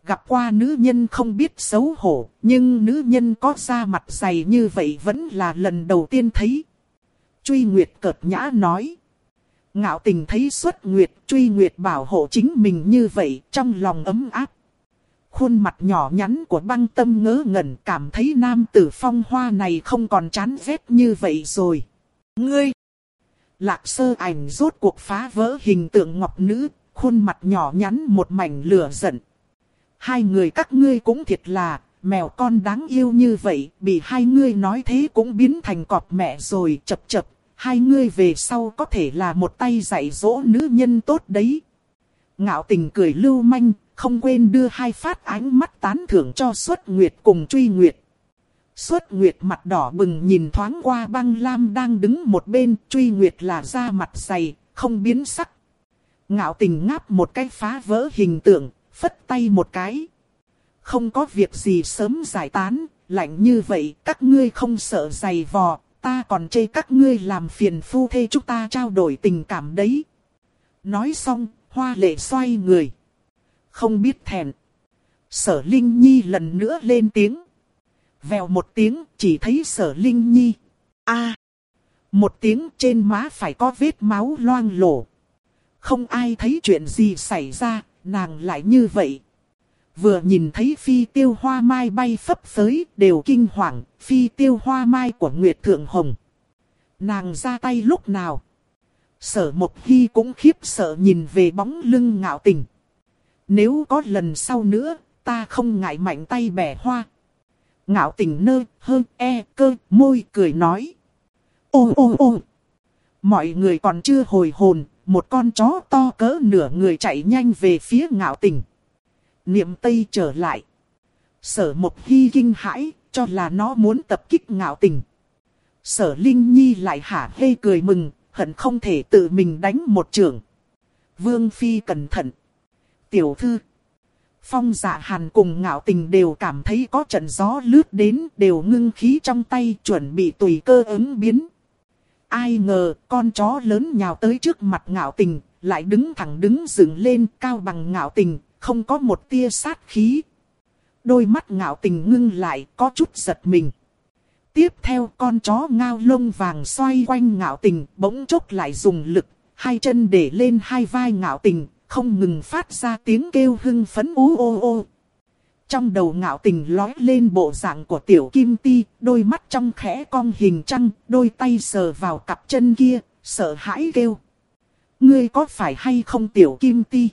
Gặp qua nữ nhân không biết xấu hổ, nhưng nữ nhân có da mặt dày như vậy vẫn là lần đầu tiên thấy. Truy Nguyệt cợt nhã nói. Ngạo tình thấy xuất Nguyệt, Truy Nguyệt bảo hộ chính mình như vậy, trong lòng ấm áp khuôn mặt nhỏ nhắn của băng tâm ngớ ngẩn cảm thấy nam tử phong hoa này không còn chán ghét như vậy rồi. Ngươi! Lạc sơ ảnh rốt cuộc phá vỡ hình tượng ngọc nữ, khuôn mặt nhỏ nhắn một mảnh lửa giận. Hai người các ngươi cũng thiệt là, mèo con đáng yêu như vậy, bị hai ngươi nói thế cũng biến thành cọp mẹ rồi chập chập. Hai ngươi về sau có thể là một tay dạy dỗ nữ nhân tốt đấy. Ngạo tình cười lưu manh, không quên đưa hai phát ánh mắt tán thưởng cho xuất nguyệt cùng truy nguyệt. Xuất nguyệt mặt đỏ bừng nhìn thoáng qua băng lam đang đứng một bên, truy nguyệt là da mặt dày, không biến sắc. Ngạo tình ngáp một cái phá vỡ hình tượng, phất tay một cái. Không có việc gì sớm giải tán, lạnh như vậy các ngươi không sợ dày vò, ta còn chê các ngươi làm phiền phu thê chúng ta trao đổi tình cảm đấy. Nói xong, hoa lệ xoay người không biết thèn. Sở Linh Nhi lần nữa lên tiếng. Vèo một tiếng chỉ thấy sở Linh Nhi. a Một tiếng trên má phải có vết máu loang lổ. Không ai thấy chuyện gì xảy ra, nàng lại như vậy. Vừa nhìn thấy phi tiêu hoa mai bay phấp phới đều kinh hoàng, phi tiêu hoa mai của Nguyệt Thượng Hồng. Nàng ra tay lúc nào? Sở Mộc Hy cũng khiếp sợ nhìn về bóng lưng ngạo tình. Nếu có lần sau nữa, ta không ngại mạnh tay bẻ hoa. Ngạo tình nơ, hơn, e, cơ, môi, cười nói. Ô ô ô. Mọi người còn chưa hồi hồn, một con chó to cỡ nửa người chạy nhanh về phía ngạo tình. Niệm Tây trở lại. Sở một hy kinh hãi, cho là nó muốn tập kích ngạo tình. Sở Linh Nhi lại hả hê cười mừng, hận không thể tự mình đánh một trường. Vương Phi cẩn thận tiểu thư. Phong dạ hàn cùng ngạo tình đều cảm thấy có trận gió lướt đến đều ngưng khí trong tay chuẩn bị tùy cơ ứng biến. Ai ngờ con chó lớn nhào tới trước mặt ngạo tình, lại đứng thẳng đứng dựng lên cao bằng ngạo tình, không có một tia sát khí. Đôi mắt ngạo tình ngưng lại có chút giật mình. Tiếp theo con chó ngao lông vàng xoay quanh ngạo tình bỗng chốc lại dùng lực, hai chân để lên hai vai ngạo tình, không ngừng phát ra tiếng kêu hưng phấn ú ô ô. Trong đầu ngạo tình lói lên bộ dạng của tiểu kim ti, đôi mắt trong khẽ cong hình trăng, đôi tay sờ vào cặp chân kia, sợ hãi kêu. Ngươi có phải hay không tiểu kim ti?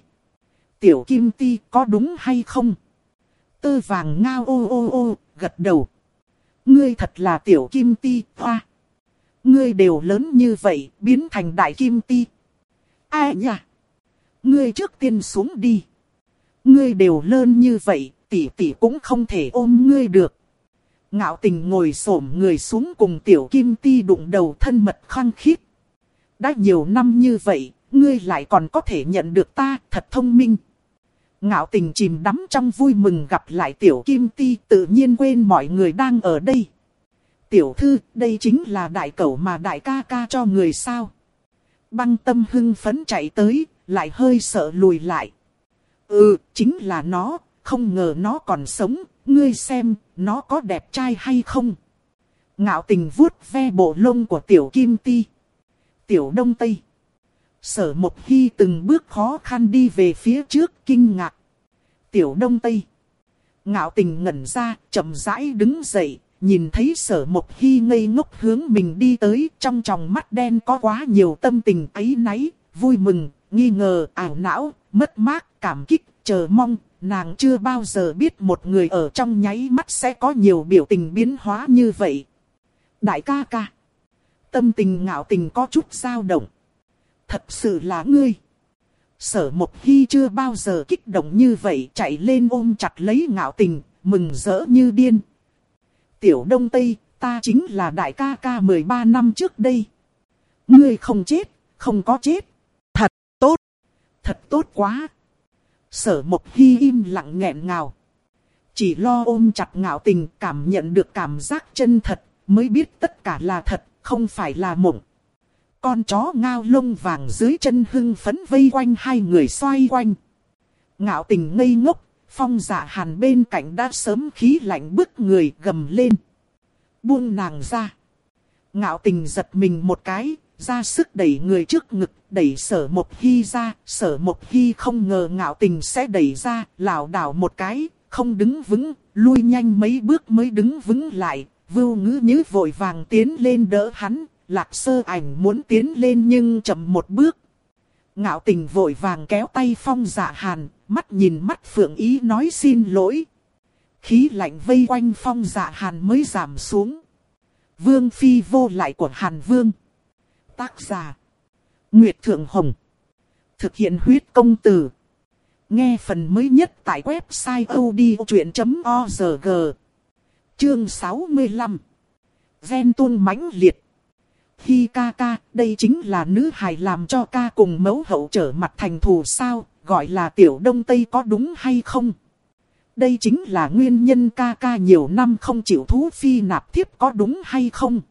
Tiểu kim ti có đúng hay không? Tơ vàng ngao ô ô ô, gật đầu. Ngươi thật là tiểu kim ti, hoa. Ngươi đều lớn như vậy, biến thành đại kim ti. Ai nhỉ? Ngươi trước tiên xuống đi. Ngươi đều lớn như vậy, tỷ tỷ cũng không thể ôm ngươi được. Ngạo tình ngồi xổm người xuống cùng tiểu kim ti đụng đầu thân mật khăng khít. Đã nhiều năm như vậy, ngươi lại còn có thể nhận được ta, thật thông minh. Ngạo tình chìm đắm trong vui mừng gặp lại tiểu kim ti tự nhiên quên mọi người đang ở đây. Tiểu thư, đây chính là đại cẩu mà đại ca ca cho người sao. Băng tâm hưng phấn chạy tới, lại hơi sợ lùi lại. Ừ, chính là nó, không ngờ nó còn sống, ngươi xem, nó có đẹp trai hay không. Ngạo tình vuốt ve bộ lông của tiểu kim ti. Tiểu đông tây. Sở một hy từng bước khó khăn đi về phía trước kinh ngạc. Tiểu đông tây. Ngạo tình ngẩn ra, chậm rãi đứng dậy, nhìn thấy sở một hy ngây ngốc hướng mình đi tới, trong tròng mắt đen có quá nhiều tâm tình ấy náy, vui mừng, nghi ngờ, ảo não, mất mát, cảm kích, chờ mong, nàng chưa bao giờ biết một người ở trong nháy mắt sẽ có nhiều biểu tình biến hóa như vậy. Đại ca ca, tâm tình ngạo tình có chút dao động. Thật sự là ngươi. Sở Mộc Hy chưa bao giờ kích động như vậy chạy lên ôm chặt lấy ngạo tình, mừng rỡ như điên. Tiểu Đông Tây, ta chính là đại ca ca 13 năm trước đây. Ngươi không chết, không có chết. Thật tốt, thật tốt quá. Sở Mộc Hy im lặng nghẹn ngào. Chỉ lo ôm chặt ngạo tình cảm nhận được cảm giác chân thật, mới biết tất cả là thật, không phải là mộng. Con chó ngao lông vàng dưới chân hưng phấn vây quanh hai người xoay quanh. Ngạo tình ngây ngốc, phong dạ hàn bên cạnh đã sớm khí lạnh bức người gầm lên. Buông nàng ra. Ngạo tình giật mình một cái, ra sức đẩy người trước ngực, đẩy sở một hy ra. Sở một hy không ngờ ngạo tình sẽ đẩy ra, lảo đảo một cái, không đứng vững, lui nhanh mấy bước mới đứng vững lại. Vưu ngữ như vội vàng tiến lên đỡ hắn, Lạc sơ ảnh muốn tiến lên nhưng chậm một bước. Ngạo tình vội vàng kéo tay phong dạ hàn, mắt nhìn mắt phượng ý nói xin lỗi. Khí lạnh vây quanh phong dạ hàn mới giảm xuống. Vương phi vô lại của hàn vương. Tác giả. Nguyệt Thượng Hồng. Thực hiện huyết công từ. Nghe phần mới nhất tại website odchuyện.org. Chương 65. gen tuôn mãnh liệt. Hi ca ca, đây chính là nữ hài làm cho ca cùng mẫu hậu trở mặt thành thù sao, gọi là tiểu đông tây có đúng hay không? Đây chính là nguyên nhân ca ca nhiều năm không chịu thú phi nạp thiếp có đúng hay không?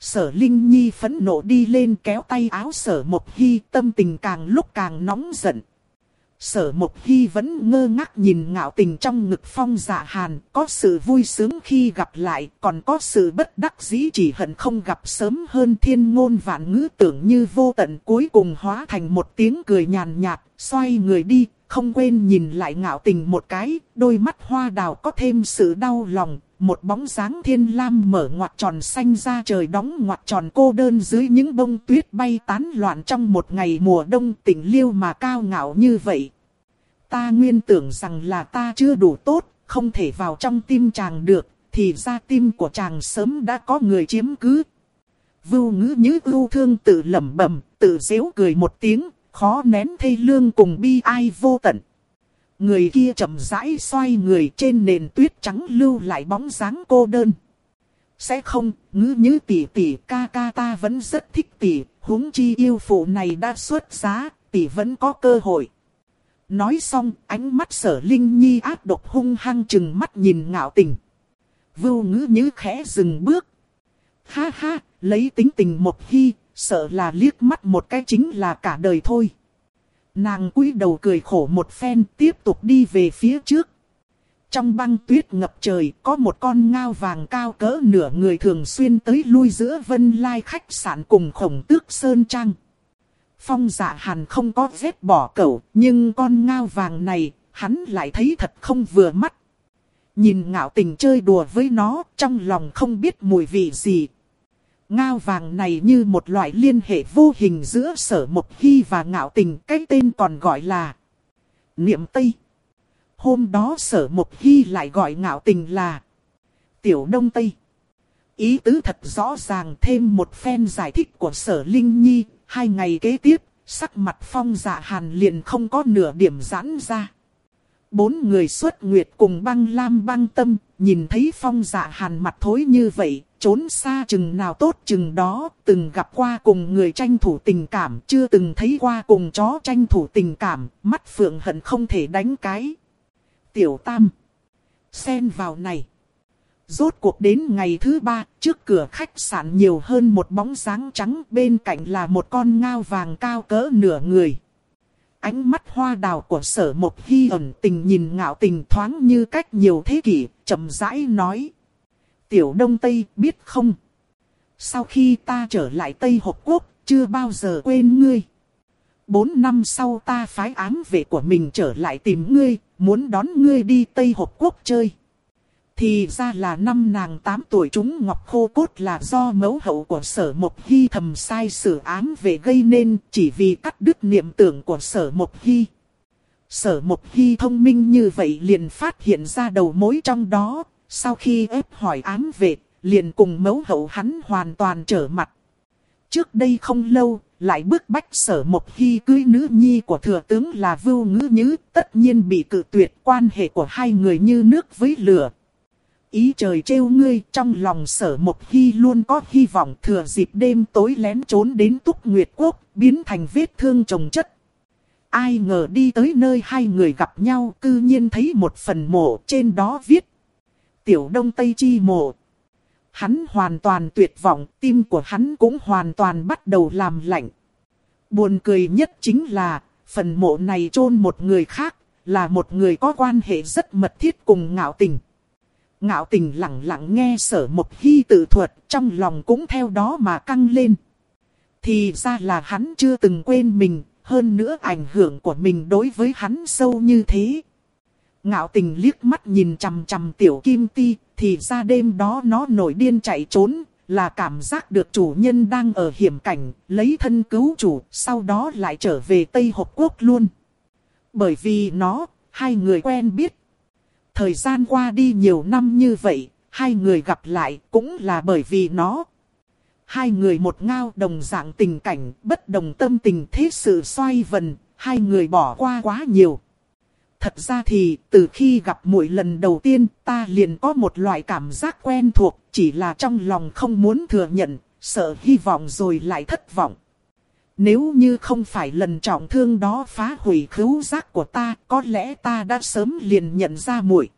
Sở Linh Nhi phẫn nộ đi lên kéo tay áo sở một hy tâm tình càng lúc càng nóng giận. Sở Mộc Hy vẫn ngơ ngác nhìn ngạo tình trong ngực phong dạ hàn, có sự vui sướng khi gặp lại, còn có sự bất đắc dĩ chỉ hận không gặp sớm hơn thiên ngôn vạn ngữ tưởng như vô tận cuối cùng hóa thành một tiếng cười nhàn nhạt, xoay người đi, không quên nhìn lại ngạo tình một cái, đôi mắt hoa đào có thêm sự đau lòng, một bóng dáng thiên lam mở ngoặt tròn xanh ra trời đóng ngoặt tròn cô đơn dưới những bông tuyết bay tán loạn trong một ngày mùa đông tỉnh liêu mà cao ngạo như vậy. Ta nguyên tưởng rằng là ta chưa đủ tốt, không thể vào trong tim chàng được, thì ra tim của chàng sớm đã có người chiếm cứ. Vưu ngữ như ưu thương tự lẩm bẩm, tự dễu cười một tiếng, khó nén thê lương cùng bi ai vô tận. Người kia chậm rãi xoay người trên nền tuyết trắng lưu lại bóng dáng cô đơn. Sẽ không, ngữ như tỷ tỷ ca ca ta vẫn rất thích tỷ, huống chi yêu phụ này đã xuất giá, tỷ vẫn có cơ hội. Nói xong, ánh mắt sở Linh Nhi ác độc hung hăng chừng mắt nhìn ngạo tình. Vưu ngữ như khẽ dừng bước. Ha ha, lấy tính tình một hy, sợ là liếc mắt một cái chính là cả đời thôi. Nàng cúi đầu cười khổ một phen tiếp tục đi về phía trước. Trong băng tuyết ngập trời có một con ngao vàng cao cỡ nửa người thường xuyên tới lui giữa vân lai khách sạn cùng khổng tước sơn trang. Phong dạ hàn không có vết bỏ cẩu, nhưng con ngao vàng này, hắn lại thấy thật không vừa mắt. Nhìn ngạo tình chơi đùa với nó, trong lòng không biết mùi vị gì. Ngao vàng này như một loại liên hệ vô hình giữa sở mộc hy và ngạo tình, cái tên còn gọi là Niệm Tây. Hôm đó sở mộc hy lại gọi ngạo tình là Tiểu Đông Tây. Ý tứ thật rõ ràng thêm một phen giải thích của sở Linh Nhi, hai ngày kế tiếp, sắc mặt phong dạ hàn liền không có nửa điểm giãn ra. Bốn người xuất nguyệt cùng băng lam băng tâm, nhìn thấy phong dạ hàn mặt thối như vậy, trốn xa chừng nào tốt chừng đó, từng gặp qua cùng người tranh thủ tình cảm, chưa từng thấy qua cùng chó tranh thủ tình cảm, mắt phượng hận không thể đánh cái. Tiểu Tam, xen vào này. Rốt cuộc đến ngày thứ ba, trước cửa khách sạn nhiều hơn một bóng dáng trắng, bên cạnh là một con ngao vàng cao cỡ nửa người. Ánh mắt hoa đào của sở một hy ẩn tình nhìn ngạo tình thoáng như cách nhiều thế kỷ, chậm rãi nói. Tiểu Đông Tây biết không? Sau khi ta trở lại Tây Hộp Quốc, chưa bao giờ quên ngươi. Bốn năm sau ta phái ám vệ của mình trở lại tìm ngươi, muốn đón ngươi đi Tây Hộp Quốc chơi. Thì ra là năm nàng 8 tuổi chúng ngọc khô cốt là do mẫu hậu của sở mộc hy thầm sai xử ám về gây nên chỉ vì cắt đứt niệm tưởng của sở mộc hy. Sở mộc hy thông minh như vậy liền phát hiện ra đầu mối trong đó, sau khi ép hỏi ám vệ, liền cùng mẫu hậu hắn hoàn toàn trở mặt. Trước đây không lâu, lại bước bách sở một hy cưới nữ nhi của thừa tướng là vưu ngữ nhứ, tất nhiên bị cự tuyệt quan hệ của hai người như nước với lửa. Ý trời trêu ngươi trong lòng sở một hy luôn có hy vọng thừa dịp đêm tối lén trốn đến túc nguyệt quốc, biến thành vết thương trồng chất. Ai ngờ đi tới nơi hai người gặp nhau cư nhiên thấy một phần mộ trên đó viết. Tiểu Đông Tây Chi mộ. Hắn hoàn toàn tuyệt vọng, tim của hắn cũng hoàn toàn bắt đầu làm lạnh. Buồn cười nhất chính là, phần mộ này chôn một người khác, là một người có quan hệ rất mật thiết cùng ngạo tình. Ngạo tình lặng lặng nghe sở một hy tự thuật, trong lòng cũng theo đó mà căng lên. Thì ra là hắn chưa từng quên mình, hơn nữa ảnh hưởng của mình đối với hắn sâu như thế. Ngạo tình liếc mắt nhìn chằm chằm tiểu kim ti, thì ra đêm đó nó nổi điên chạy trốn, là cảm giác được chủ nhân đang ở hiểm cảnh, lấy thân cứu chủ, sau đó lại trở về Tây Hộp Quốc luôn. Bởi vì nó, hai người quen biết, Thời gian qua đi nhiều năm như vậy, hai người gặp lại cũng là bởi vì nó. Hai người một ngao đồng dạng tình cảnh, bất đồng tâm tình thế sự xoay vần, hai người bỏ qua quá nhiều. Thật ra thì, từ khi gặp muội lần đầu tiên, ta liền có một loại cảm giác quen thuộc, chỉ là trong lòng không muốn thừa nhận, sợ hy vọng rồi lại thất vọng. Nếu như không phải lần trọng thương đó phá hủy khứu giác của ta, có lẽ ta đã sớm liền nhận ra muội.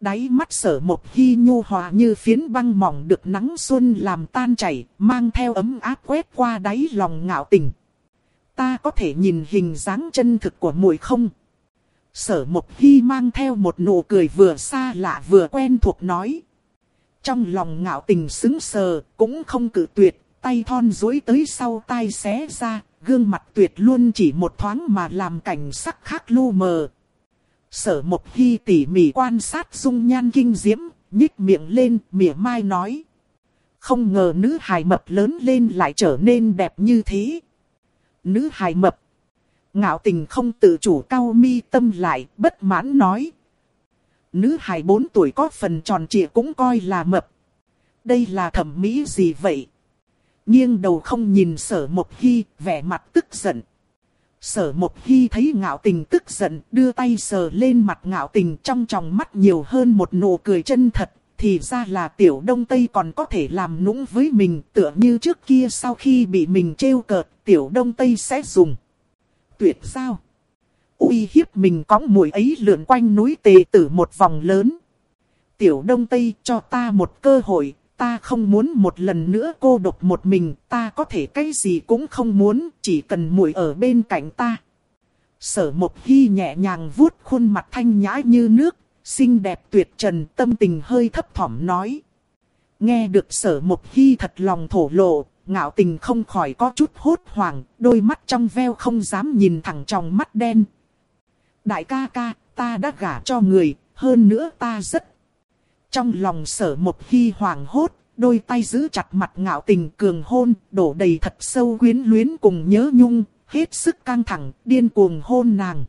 Đáy mắt sở một hy nhu hòa như phiến băng mỏng được nắng xuân làm tan chảy, mang theo ấm áp quét qua đáy lòng ngạo tình. Ta có thể nhìn hình dáng chân thực của muội không? Sở một hy mang theo một nụ cười vừa xa lạ vừa quen thuộc nói. Trong lòng ngạo tình xứng sờ, cũng không cử tuyệt, tay thon duỗi tới sau tai xé ra, gương mặt tuyệt luôn chỉ một thoáng mà làm cảnh sắc khác lu mờ. Sở một hy tỉ mỉ quan sát dung nhan kinh diễm, nhích miệng lên, mỉa mai nói. Không ngờ nữ hài mập lớn lên lại trở nên đẹp như thế. Nữ hài mập. Ngạo tình không tự chủ cao mi tâm lại, bất mãn nói. Nữ hài bốn tuổi có phần tròn trịa cũng coi là mập. Đây là thẩm mỹ gì vậy? nghiêng đầu không nhìn sở một hy, vẻ mặt tức giận. Sở một hy thấy ngạo tình tức giận, đưa tay sờ lên mặt ngạo tình trong tròng mắt nhiều hơn một nụ cười chân thật. Thì ra là tiểu đông tây còn có thể làm nũng với mình tựa như trước kia sau khi bị mình trêu cợt, tiểu đông tây sẽ dùng. Tuyệt sao? uy hiếp mình có mùi ấy lượn quanh núi tề tử một vòng lớn. Tiểu đông tây cho ta một cơ hội, ta không muốn một lần nữa cô độc một mình, ta có thể cái gì cũng không muốn, chỉ cần mùi ở bên cạnh ta. Sở Mộc Hy nhẹ nhàng vuốt khuôn mặt thanh nhã như nước, xinh đẹp tuyệt trần, tâm tình hơi thấp thỏm nói. Nghe được sở Mộc Hy thật lòng thổ lộ, ngạo tình không khỏi có chút hốt hoảng, đôi mắt trong veo không dám nhìn thẳng trong mắt đen. Đại ca ca, ta đã gả cho người, hơn nữa ta rất... Trong lòng sở một khi hoàng hốt, đôi tay giữ chặt mặt ngạo tình cường hôn, đổ đầy thật sâu quyến luyến cùng nhớ nhung, hết sức căng thẳng, điên cuồng hôn nàng.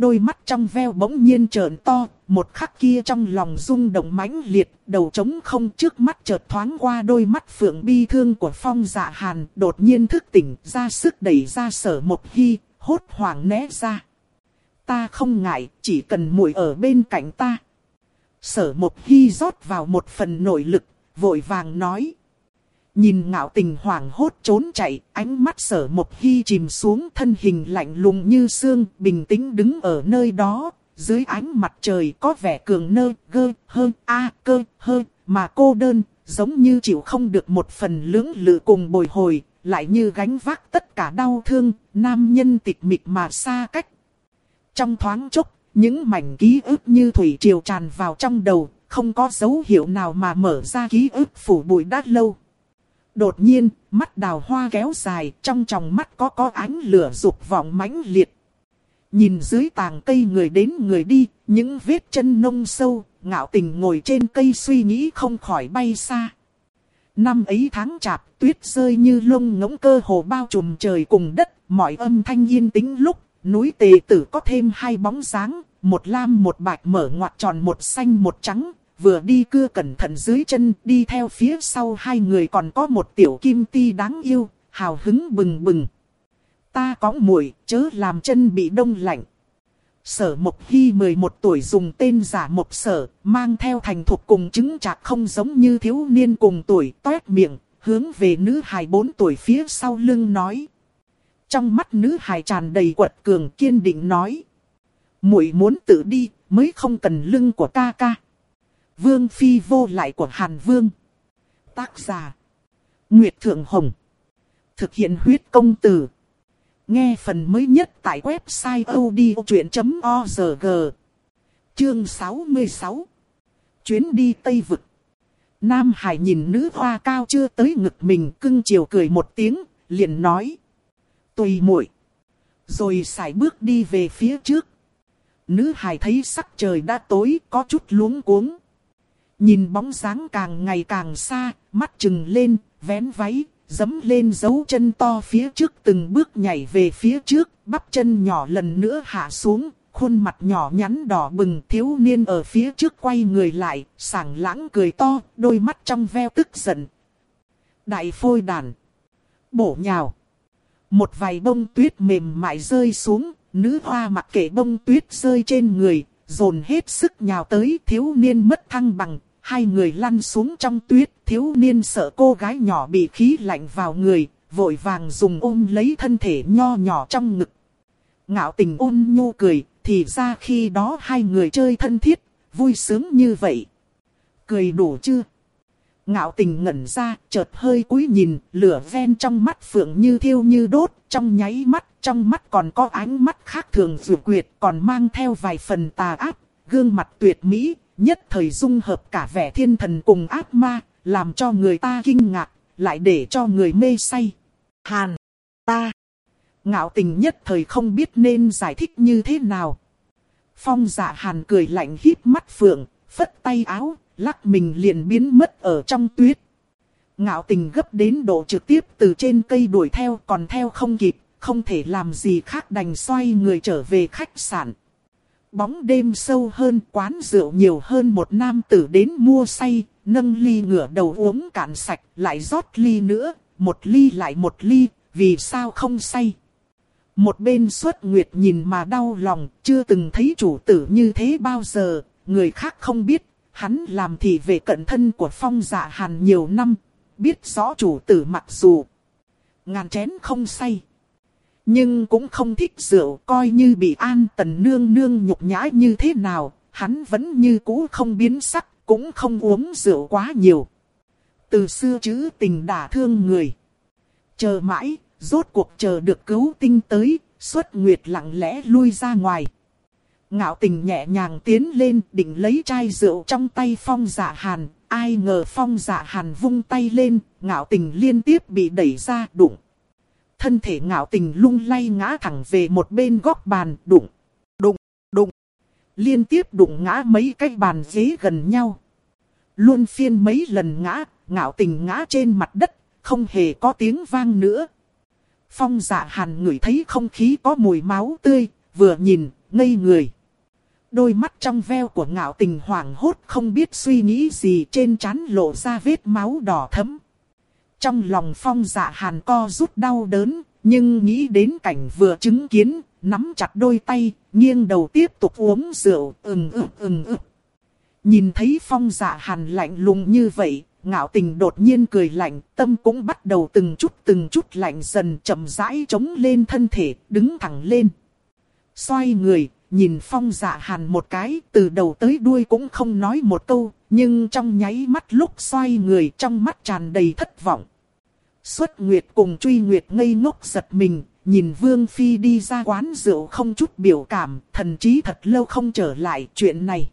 Đôi mắt trong veo bỗng nhiên trợn to, một khắc kia trong lòng rung động mãnh liệt, đầu trống không trước mắt chợt thoáng qua đôi mắt phượng bi thương của phong dạ hàn, đột nhiên thức tỉnh, ra sức đẩy ra sở một hy, hốt hoảng né ra. Ta không ngại, chỉ cần muội ở bên cạnh ta. Sở một hy rót vào một phần nội lực, vội vàng nói. Nhìn ngạo tình hoảng hốt trốn chạy, ánh mắt sở một hy chìm xuống thân hình lạnh lùng như xương, bình tĩnh đứng ở nơi đó, dưới ánh mặt trời có vẻ cường nơ, gơ, hơn, a, cơ, hơn, mà cô đơn, giống như chịu không được một phần lưỡng lự cùng bồi hồi, lại như gánh vác tất cả đau thương, nam nhân tịch mịch mà xa cách. Trong thoáng chốc, những mảnh ký ức như thủy triều tràn vào trong đầu, không có dấu hiệu nào mà mở ra ký ức phủ bụi đã lâu. Đột nhiên, mắt đào hoa kéo dài, trong tròng mắt có có ánh lửa dục vọng mãnh liệt. Nhìn dưới tàng cây người đến người đi, những vết chân nông sâu, ngạo tình ngồi trên cây suy nghĩ không khỏi bay xa. Năm ấy tháng chạp, tuyết rơi như lông ngỗng cơ hồ bao trùm trời cùng đất, mọi âm thanh yên tĩnh lúc, núi tề tử có thêm hai bóng dáng, một lam một bạch mở ngoặt tròn một xanh một trắng, vừa đi cưa cẩn thận dưới chân, đi theo phía sau hai người còn có một tiểu kim ti đáng yêu, hào hứng bừng bừng. Ta có muội chớ làm chân bị đông lạnh. Sở Mộc Hy 11 tuổi dùng tên giả Mộc Sở, mang theo thành thục cùng chứng trạc không giống như thiếu niên cùng tuổi, toét miệng, hướng về nữ hài 4 tuổi phía sau lưng nói. Trong mắt nữ hài tràn đầy quật cường kiên định nói. muội muốn tự đi, mới không cần lưng của ca ca. Vương Phi vô lại của Hàn Vương. Tác giả. Nguyệt Thượng Hồng. Thực hiện huyết công từ. Nghe phần mới nhất tại website odchuyện.org. Chương 66. Chuyến đi Tây Vực. Nam Hải nhìn nữ hoa cao chưa tới ngực mình cưng chiều cười một tiếng, liền nói. Tùy muội Rồi xài bước đi về phía trước. Nữ Hải thấy sắc trời đã tối có chút luống cuống. Nhìn bóng dáng càng ngày càng xa, mắt trừng lên, vén váy, dấm lên dấu chân to phía trước từng bước nhảy về phía trước, bắp chân nhỏ lần nữa hạ xuống, khuôn mặt nhỏ nhắn đỏ bừng thiếu niên ở phía trước quay người lại, sảng lãng cười to, đôi mắt trong veo tức giận. Đại phôi đàn. Bổ nhào. Một vài bông tuyết mềm mại rơi xuống, nữ hoa mặc kệ bông tuyết rơi trên người, dồn hết sức nhào tới thiếu niên mất thăng bằng, Hai người lăn xuống trong tuyết, thiếu niên sợ cô gái nhỏ bị khí lạnh vào người, vội vàng dùng ôm lấy thân thể nho nhỏ trong ngực. Ngạo tình ôn nhu cười, thì ra khi đó hai người chơi thân thiết, vui sướng như vậy. Cười đủ chưa? Ngạo tình ngẩn ra, chợt hơi cúi nhìn, lửa ven trong mắt phượng như thiêu như đốt, trong nháy mắt, trong mắt còn có ánh mắt khác thường dù quyệt, còn mang theo vài phần tà ác, gương mặt tuyệt mỹ, nhất thời dung hợp cả vẻ thiên thần cùng ác ma, làm cho người ta kinh ngạc, lại để cho người mê say. Hàn, ta, ngạo tình nhất thời không biết nên giải thích như thế nào. Phong dạ hàn cười lạnh híp mắt phượng, phất tay áo, lắc mình liền biến mất ở trong tuyết. Ngạo tình gấp đến độ trực tiếp từ trên cây đuổi theo còn theo không kịp, không thể làm gì khác đành xoay người trở về khách sạn. Bóng đêm sâu hơn quán rượu nhiều hơn một nam tử đến mua say, nâng ly ngửa đầu uống cạn sạch, lại rót ly nữa, một ly lại một ly, vì sao không say. Một bên xuất nguyệt nhìn mà đau lòng, chưa từng thấy chủ tử như thế bao giờ, người khác không biết, hắn làm thì về cận thân của phong dạ hàn nhiều năm, biết rõ chủ tử mặc dù ngàn chén không say. Nhưng cũng không thích rượu coi như bị an tần nương nương nhục nhã như thế nào, hắn vẫn như cũ không biến sắc, cũng không uống rượu quá nhiều. Từ xưa chữ tình đả thương người. Chờ mãi, rốt cuộc chờ được cứu tinh tới, xuất nguyệt lặng lẽ lui ra ngoài. Ngạo tình nhẹ nhàng tiến lên định lấy chai rượu trong tay phong dạ hàn, Ai ngờ phong dạ hàn vung tay lên, ngạo tình liên tiếp bị đẩy ra đụng. Thân thể ngạo tình lung lay ngã thẳng về một bên góc bàn đụng, đụng, đụng. Liên tiếp đụng ngã mấy cái bàn ghế gần nhau. Luôn phiên mấy lần ngã, ngạo tình ngã trên mặt đất, không hề có tiếng vang nữa. Phong dạ hàn ngửi thấy không khí có mùi máu tươi, vừa nhìn, ngây người. Đôi mắt trong veo của ngạo tình hoảng hốt không biết suy nghĩ gì trên trán lộ ra vết máu đỏ thấm. Trong lòng phong dạ hàn co rút đau đớn, nhưng nghĩ đến cảnh vừa chứng kiến, nắm chặt đôi tay, nghiêng đầu tiếp tục uống rượu, ừng ực ừng ực. Nhìn thấy phong dạ hàn lạnh lùng như vậy, ngạo tình đột nhiên cười lạnh, tâm cũng bắt đầu từng chút từng chút lạnh dần chậm rãi chống lên thân thể, đứng thẳng lên. Xoay người, nhìn phong dạ hàn một cái, từ đầu tới đuôi cũng không nói một câu, nhưng trong nháy mắt lúc xoay người trong mắt tràn đầy thất vọng. Xuất Nguyệt cùng truy Nguyệt ngây ngốc giật mình, nhìn Vương Phi đi ra quán rượu không chút biểu cảm, thần trí thật lâu không trở lại chuyện này.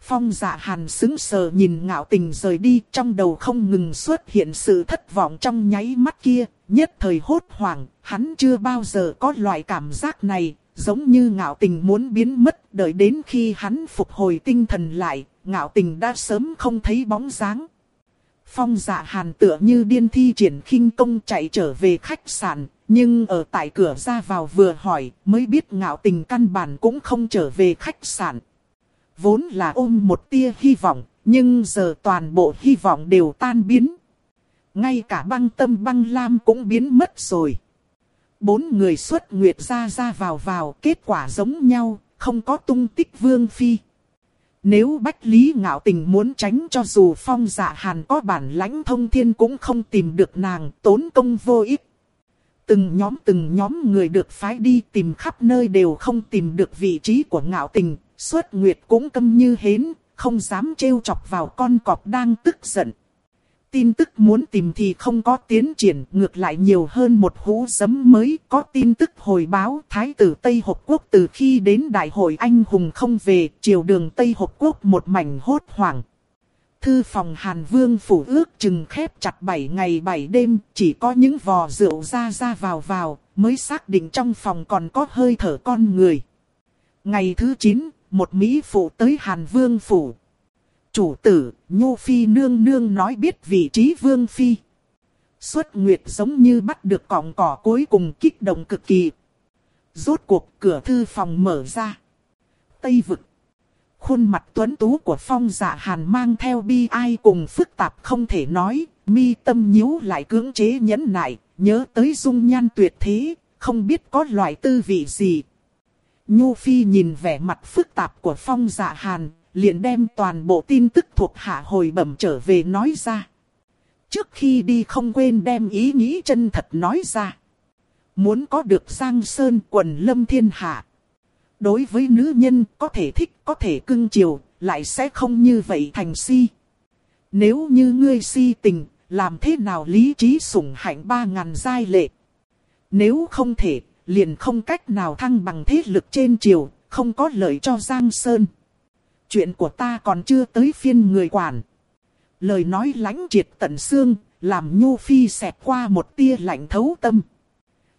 Phong dạ hàn xứng sờ nhìn ngạo tình rời đi trong đầu không ngừng xuất hiện sự thất vọng trong nháy mắt kia, nhất thời hốt hoảng, hắn chưa bao giờ có loại cảm giác này, giống như ngạo tình muốn biến mất, đợi đến khi hắn phục hồi tinh thần lại, ngạo tình đã sớm không thấy bóng dáng. Phong dạ hàn tựa như điên thi triển khinh công chạy trở về khách sạn, nhưng ở tại cửa ra vào vừa hỏi mới biết ngạo tình căn bản cũng không trở về khách sạn. Vốn là ôm một tia hy vọng, nhưng giờ toàn bộ hy vọng đều tan biến. Ngay cả băng tâm băng lam cũng biến mất rồi. Bốn người xuất nguyệt ra ra vào vào, kết quả giống nhau, không có tung tích vương phi. Nếu Bách Lý ngạo tình muốn tránh cho dù phong dạ hàn có bản lãnh thông thiên cũng không tìm được nàng, tốn công vô ích. Từng nhóm từng nhóm người được phái đi tìm khắp nơi đều không tìm được vị trí của ngạo tình, xuất nguyệt cũng câm như hến, không dám trêu chọc vào con cọp đang tức giận. Tin tức muốn tìm thì không có tiến triển, ngược lại nhiều hơn một hũ giấm mới có tin tức hồi báo Thái tử Tây Hộp Quốc từ khi đến Đại hội Anh Hùng không về, triều đường Tây Hộp Quốc một mảnh hốt hoảng. Thư phòng Hàn Vương phủ ước chừng khép chặt 7 ngày 7 đêm, chỉ có những vò rượu ra ra vào vào, mới xác định trong phòng còn có hơi thở con người. Ngày thứ 9, một Mỹ phụ tới Hàn Vương phủ. Chủ tử, Nhu Phi nương nương nói biết vị trí Vương Phi. Xuất Nguyệt giống như bắt được cọng cỏ cuối cùng kích động cực kỳ. Rốt cuộc cửa thư phòng mở ra. Tây vực. Khuôn mặt tuấn tú của phong dạ hàn mang theo bi ai cùng phức tạp không thể nói, mi tâm nhíu lại cưỡng chế nhẫn nại, nhớ tới dung nhan tuyệt thế, không biết có loại tư vị gì. Nhu Phi nhìn vẻ mặt phức tạp của phong dạ hàn, liền đem toàn bộ tin tức thuộc hạ hồi bẩm trở về nói ra. Trước khi đi không quên đem ý nghĩ chân thật nói ra. Muốn có được Giang Sơn quần lâm thiên hạ. Đối với nữ nhân có thể thích có thể cưng chiều, lại sẽ không như vậy thành si. Nếu như ngươi si tình, làm thế nào lý trí sủng hạnh ba ngàn giai lệ. Nếu không thể, liền không cách nào thăng bằng thế lực trên triều, không có lợi cho Giang Sơn. Chuyện của ta còn chưa tới phiên người quản. Lời nói lãnh triệt tận xương, làm Nhu Phi xẹt qua một tia lạnh thấu tâm.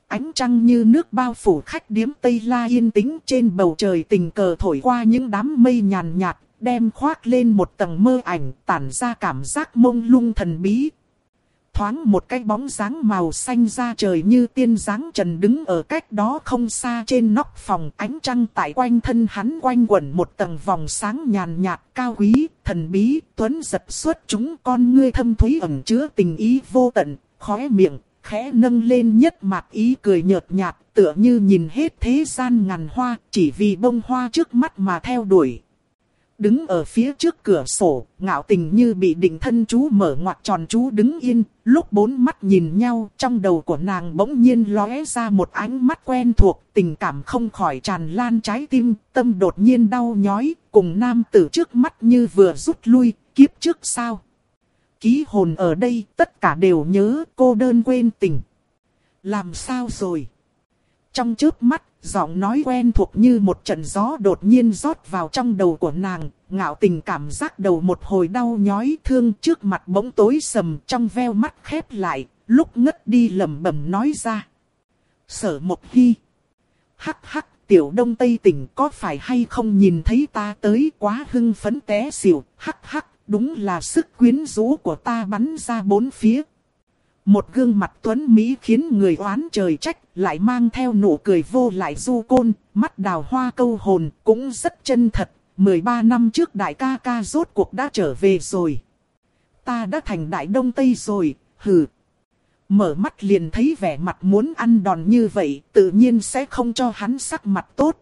Ánh trăng như nước bao phủ khách điếm Tây La yên tĩnh trên bầu trời tình cờ thổi qua những đám mây nhàn nhạt, đem khoác lên một tầng mơ ảnh, tản ra cảm giác mông lung thần bí, thoáng một cái bóng dáng màu xanh ra trời như tiên dáng trần đứng ở cách đó không xa trên nóc phòng ánh trăng tại quanh thân hắn quanh quẩn một tầng vòng sáng nhàn nhạt cao quý, thần bí, tuấn giật xuất chúng con ngươi thâm thúy ẩn chứa tình ý vô tận, khóe miệng, khẽ nâng lên nhất mặt ý cười nhợt nhạt, tựa như nhìn hết thế gian ngàn hoa, chỉ vì bông hoa trước mắt mà theo đuổi đứng ở phía trước cửa sổ, ngạo tình như bị định thân chú mở ngoặt tròn chú đứng yên, lúc bốn mắt nhìn nhau, trong đầu của nàng bỗng nhiên lóe ra một ánh mắt quen thuộc, tình cảm không khỏi tràn lan trái tim, tâm đột nhiên đau nhói, cùng nam tử trước mắt như vừa rút lui, kiếp trước sao. Ký hồn ở đây, tất cả đều nhớ, cô đơn quên tình. Làm sao rồi? Trong trước mắt, giọng nói quen thuộc như một trận gió đột nhiên rót vào trong đầu của nàng, ngạo tình cảm giác đầu một hồi đau nhói thương trước mặt bỗng tối sầm trong veo mắt khép lại, lúc ngất đi lẩm bẩm nói ra. Sở Mộc Hy. Hắc hắc, tiểu đông tây tỉnh có phải hay không nhìn thấy ta tới quá hưng phấn té xỉu, hắc hắc, đúng là sức quyến rũ của ta bắn ra bốn phía. Một gương mặt tuấn Mỹ khiến người oán trời trách, lại mang theo nụ cười vô lại du côn, mắt đào hoa câu hồn, cũng rất chân thật. 13 năm trước đại ca ca rốt cuộc đã trở về rồi. Ta đã thành đại đông tây rồi, hừ. Mở mắt liền thấy vẻ mặt muốn ăn đòn như vậy, tự nhiên sẽ không cho hắn sắc mặt tốt.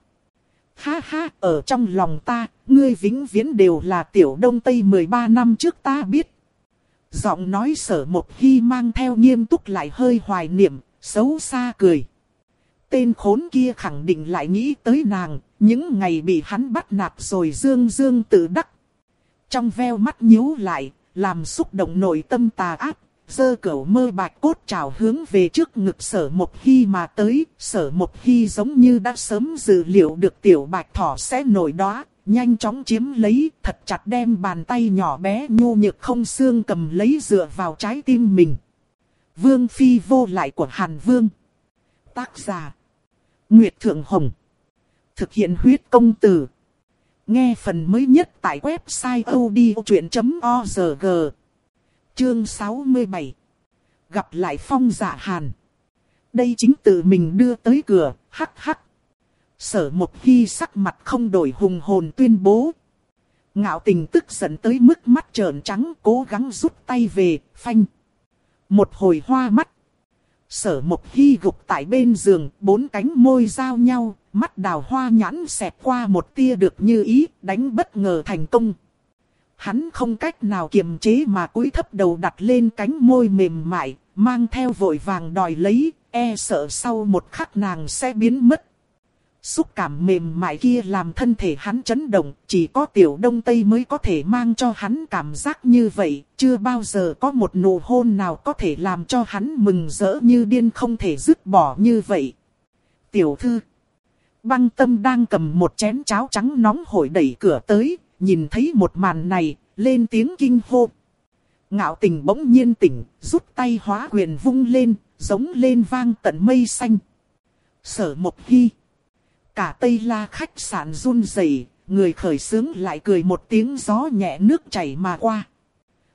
Ha ha, ở trong lòng ta, ngươi vĩnh viễn đều là tiểu đông tây 13 năm trước ta biết. Giọng nói sở một khi mang theo nghiêm túc lại hơi hoài niệm, xấu xa cười. Tên khốn kia khẳng định lại nghĩ tới nàng, những ngày bị hắn bắt nạt rồi dương dương tự đắc. Trong veo mắt nhíu lại, làm xúc động nội tâm tà ác, dơ cẩu mơ bạch cốt trào hướng về trước ngực sở một khi mà tới, sở một khi giống như đã sớm dự liệu được tiểu bạch thỏ sẽ nổi đó, nhanh chóng chiếm lấy, thật chặt đem bàn tay nhỏ bé nhô nhược không xương cầm lấy dựa vào trái tim mình. Vương Phi vô lại của Hàn Vương. Tác giả. Nguyệt Thượng Hồng. Thực hiện huyết công từ. Nghe phần mới nhất tại website odchuyện.org. Chương 67. Gặp lại phong giả Hàn. Đây chính tự mình đưa tới cửa, hắc hắc. Sở một khi sắc mặt không đổi hùng hồn tuyên bố. Ngạo tình tức giận tới mức mắt trợn trắng cố gắng rút tay về, phanh. Một hồi hoa mắt. Sở một khi gục tại bên giường, bốn cánh môi giao nhau, mắt đào hoa nhãn xẹt qua một tia được như ý, đánh bất ngờ thành công. Hắn không cách nào kiềm chế mà cúi thấp đầu đặt lên cánh môi mềm mại, mang theo vội vàng đòi lấy, e sợ sau một khắc nàng sẽ biến mất. Xúc cảm mềm mại kia làm thân thể hắn chấn động, chỉ có tiểu đông tây mới có thể mang cho hắn cảm giác như vậy, chưa bao giờ có một nụ hôn nào có thể làm cho hắn mừng rỡ như điên không thể dứt bỏ như vậy. Tiểu thư, băng tâm đang cầm một chén cháo trắng nóng hổi đẩy cửa tới, nhìn thấy một màn này, lên tiếng kinh hô. Ngạo tình bỗng nhiên tỉnh, rút tay hóa quyền vung lên, giống lên vang tận mây xanh. Sở Mộc Hy Cả Tây La khách sạn run rẩy, người khởi sướng lại cười một tiếng gió nhẹ nước chảy mà qua.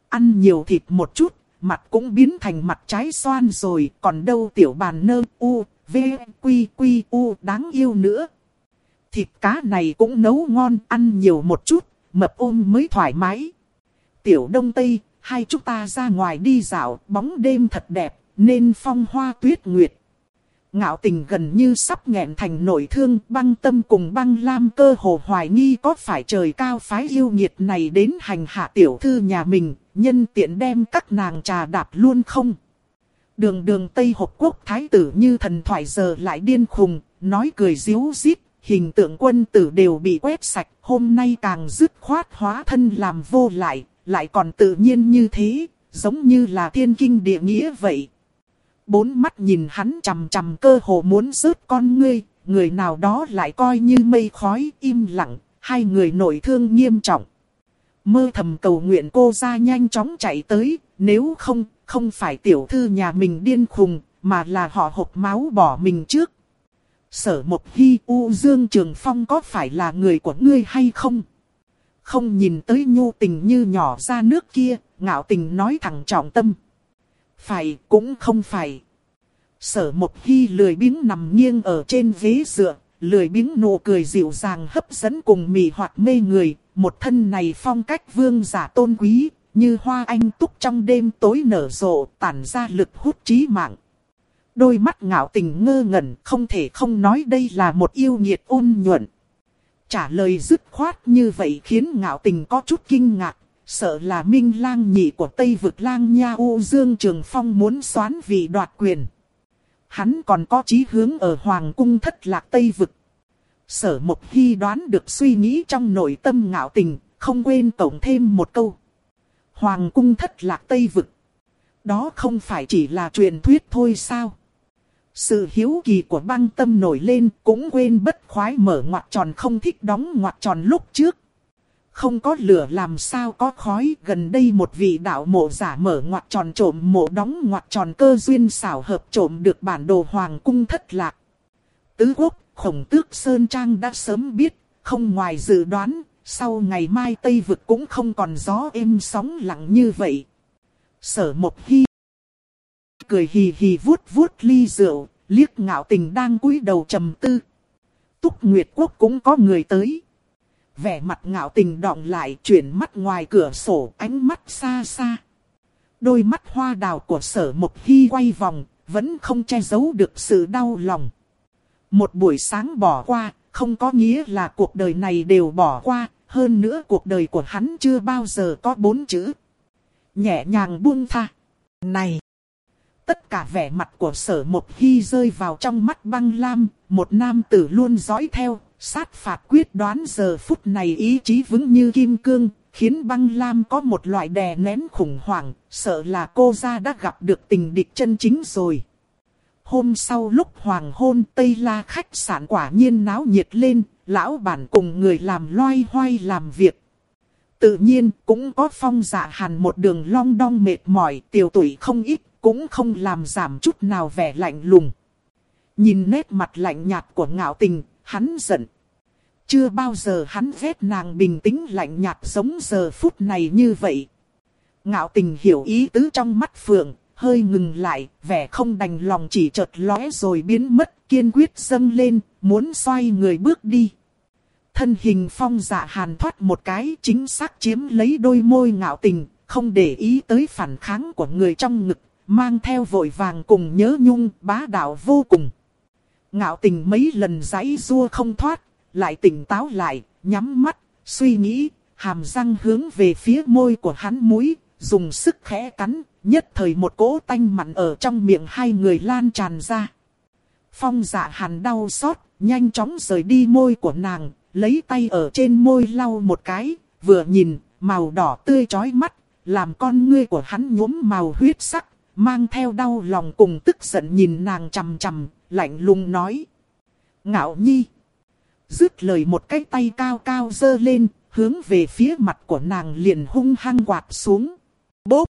Ăn nhiều thịt một chút, mặt cũng biến thành mặt trái xoan rồi, còn đâu tiểu bàn nơ u, v, quy quy u đáng yêu nữa. Thịt cá này cũng nấu ngon, ăn nhiều một chút, mập ôm mới thoải mái. Tiểu Đông Tây, hai chúng ta ra ngoài đi dạo, bóng đêm thật đẹp, nên phong hoa tuyết nguyệt. Ngạo tình gần như sắp nghẹn thành nổi thương băng tâm cùng băng lam cơ hồ hoài nghi có phải trời cao phái yêu nghiệt này đến hành hạ tiểu thư nhà mình, nhân tiện đem các nàng trà đạp luôn không. Đường đường Tây Hộp Quốc Thái tử như thần thoại giờ lại điên khùng, nói cười díu dít, hình tượng quân tử đều bị quét sạch, hôm nay càng dứt khoát hóa thân làm vô lại, lại còn tự nhiên như thế, giống như là thiên kinh địa nghĩa vậy. Bốn mắt nhìn hắn chằm chằm cơ hồ muốn rớt con ngươi, người nào đó lại coi như mây khói im lặng, hai người nổi thương nghiêm trọng. Mơ thầm cầu nguyện cô ra nhanh chóng chạy tới, nếu không, không phải tiểu thư nhà mình điên khùng, mà là họ hộp máu bỏ mình trước. Sở một hy u dương trường phong có phải là người của ngươi hay không? Không nhìn tới nhu tình như nhỏ ra nước kia, ngạo tình nói thẳng trọng tâm. Phải, cũng không phải. Sở một hy lười biếng nằm nghiêng ở trên ghế dựa, lười biếng nụ cười dịu dàng hấp dẫn cùng mị hoặc mê người, một thân này phong cách vương giả tôn quý, như hoa anh túc trong đêm tối nở rộ, tản ra lực hút trí mạng. Đôi mắt ngạo tình ngơ ngẩn, không thể không nói đây là một yêu nghiệt ôn nhuận. Trả lời dứt khoát như vậy khiến ngạo tình có chút kinh ngạc, sợ là minh lang nhị của Tây vực lang nha U Dương Trường Phong muốn xoán vị đoạt quyền. Hắn còn có chí hướng ở Hoàng cung thất lạc Tây vực. Sở Mộc Hy đoán được suy nghĩ trong nội tâm ngạo tình, không quên tổng thêm một câu. Hoàng cung thất lạc Tây vực. Đó không phải chỉ là truyền thuyết thôi sao? Sự hiếu kỳ của băng tâm nổi lên cũng quên bất khoái mở ngoặt tròn không thích đóng ngoặt tròn lúc trước. Không có lửa làm sao có khói gần đây một vị đạo mộ giả mở ngoặt tròn trộm mộ đóng ngoặt tròn cơ duyên xảo hợp trộm được bản đồ hoàng cung thất lạc. Tứ quốc khổng tước Sơn Trang đã sớm biết, không ngoài dự đoán, sau ngày mai Tây Vực cũng không còn gió êm sóng lặng như vậy. Sở một hy cười hì hì vuốt vuốt ly rượu, liếc ngạo tình đang cúi đầu trầm tư. Túc Nguyệt Quốc cũng có người tới. Vẻ mặt ngạo tình đọng lại chuyển mắt ngoài cửa sổ ánh mắt xa xa. Đôi mắt hoa đào của sở mục hy quay vòng, vẫn không che giấu được sự đau lòng. Một buổi sáng bỏ qua, không có nghĩa là cuộc đời này đều bỏ qua, hơn nữa cuộc đời của hắn chưa bao giờ có bốn chữ. Nhẹ nhàng buông tha. Này! Tất cả vẻ mặt của sở một hy rơi vào trong mắt băng lam, một nam tử luôn dõi theo, sát phạt quyết đoán giờ phút này ý chí vững như kim cương, khiến băng lam có một loại đè nén khủng hoảng, sợ là cô ra đã gặp được tình địch chân chính rồi. Hôm sau lúc hoàng hôn Tây La khách sạn quả nhiên náo nhiệt lên, lão bản cùng người làm loay hoay làm việc. Tự nhiên cũng có phong dạ hàn một đường long đong mệt mỏi tiểu tuổi không ít, cũng không làm giảm chút nào vẻ lạnh lùng. Nhìn nét mặt lạnh nhạt của ngạo tình, hắn giận. Chưa bao giờ hắn ghét nàng bình tĩnh lạnh nhạt giống giờ phút này như vậy. Ngạo tình hiểu ý tứ trong mắt phượng, hơi ngừng lại, vẻ không đành lòng chỉ chợt lóe rồi biến mất, kiên quyết dâng lên, muốn xoay người bước đi. Thân hình phong dạ hàn thoát một cái chính xác chiếm lấy đôi môi ngạo tình, không để ý tới phản kháng của người trong ngực, mang theo vội vàng cùng nhớ nhung, bá đạo vô cùng. Ngạo tình mấy lần giãy rua không thoát, lại tỉnh táo lại, nhắm mắt, suy nghĩ, hàm răng hướng về phía môi của hắn mũi, dùng sức khẽ cắn, nhất thời một cỗ tanh mặn ở trong miệng hai người lan tràn ra. Phong dạ hàn đau xót, nhanh chóng rời đi môi của nàng, lấy tay ở trên môi lau một cái, vừa nhìn, màu đỏ tươi chói mắt, làm con ngươi của hắn nhuốm màu huyết sắc, mang theo đau lòng cùng tức giận nhìn nàng chằm chằm, lạnh lùng nói. Ngạo nhi. Dứt lời một cái tay cao cao dơ lên, hướng về phía mặt của nàng liền hung hăng quạt xuống. Bốp.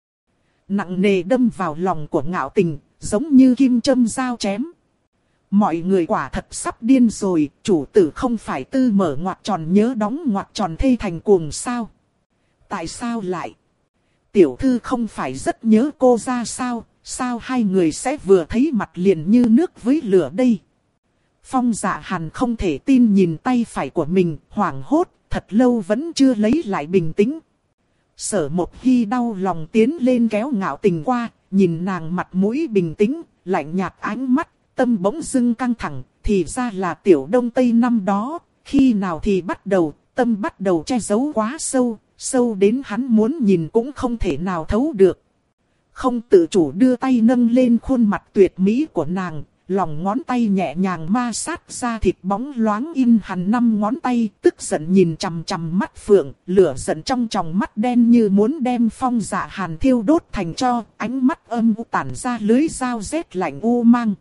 Nặng nề đâm vào lòng của ngạo tình, giống như kim châm dao chém. Mọi người quả thật sắp điên rồi, chủ tử không phải tư mở ngoặt tròn nhớ đóng ngoặt tròn thê thành cuồng sao. Tại sao lại? Tiểu thư không phải rất nhớ cô ra sao, sao hai người sẽ vừa thấy mặt liền như nước với lửa đây? Phong dạ hàn không thể tin nhìn tay phải của mình, hoảng hốt, thật lâu vẫn chưa lấy lại bình tĩnh. Sở một khi đau lòng tiến lên kéo ngạo tình qua, nhìn nàng mặt mũi bình tĩnh, lạnh nhạt ánh mắt, tâm bỗng dưng căng thẳng, thì ra là tiểu đông tây năm đó, khi nào thì bắt đầu, tâm bắt đầu che giấu quá sâu, sâu đến hắn muốn nhìn cũng không thể nào thấu được. Không tự chủ đưa tay nâng lên khuôn mặt tuyệt mỹ của nàng, lòng ngón tay nhẹ nhàng ma sát ra thịt bóng loáng in hẳn năm ngón tay, tức giận nhìn chằm chằm mắt phượng, lửa giận trong tròng mắt đen như muốn đem phong dạ hàn thiêu đốt thành cho, ánh mắt âm u tản ra lưới dao rét lạnh u mang.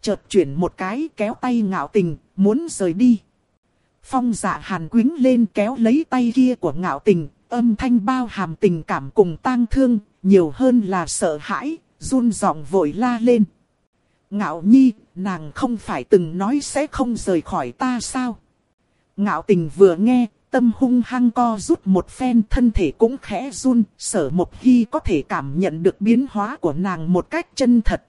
Chợt chuyển một cái kéo tay ngạo tình, muốn rời đi. Phong dạ hàn quính lên kéo lấy tay kia của ngạo tình, âm thanh bao hàm tình cảm cùng tang thương, nhiều hơn là sợ hãi, run giọng vội la lên. Ngạo nhi, nàng không phải từng nói sẽ không rời khỏi ta sao? Ngạo tình vừa nghe, tâm hung hăng co rút một phen thân thể cũng khẽ run, sở một hy có thể cảm nhận được biến hóa của nàng một cách chân thật.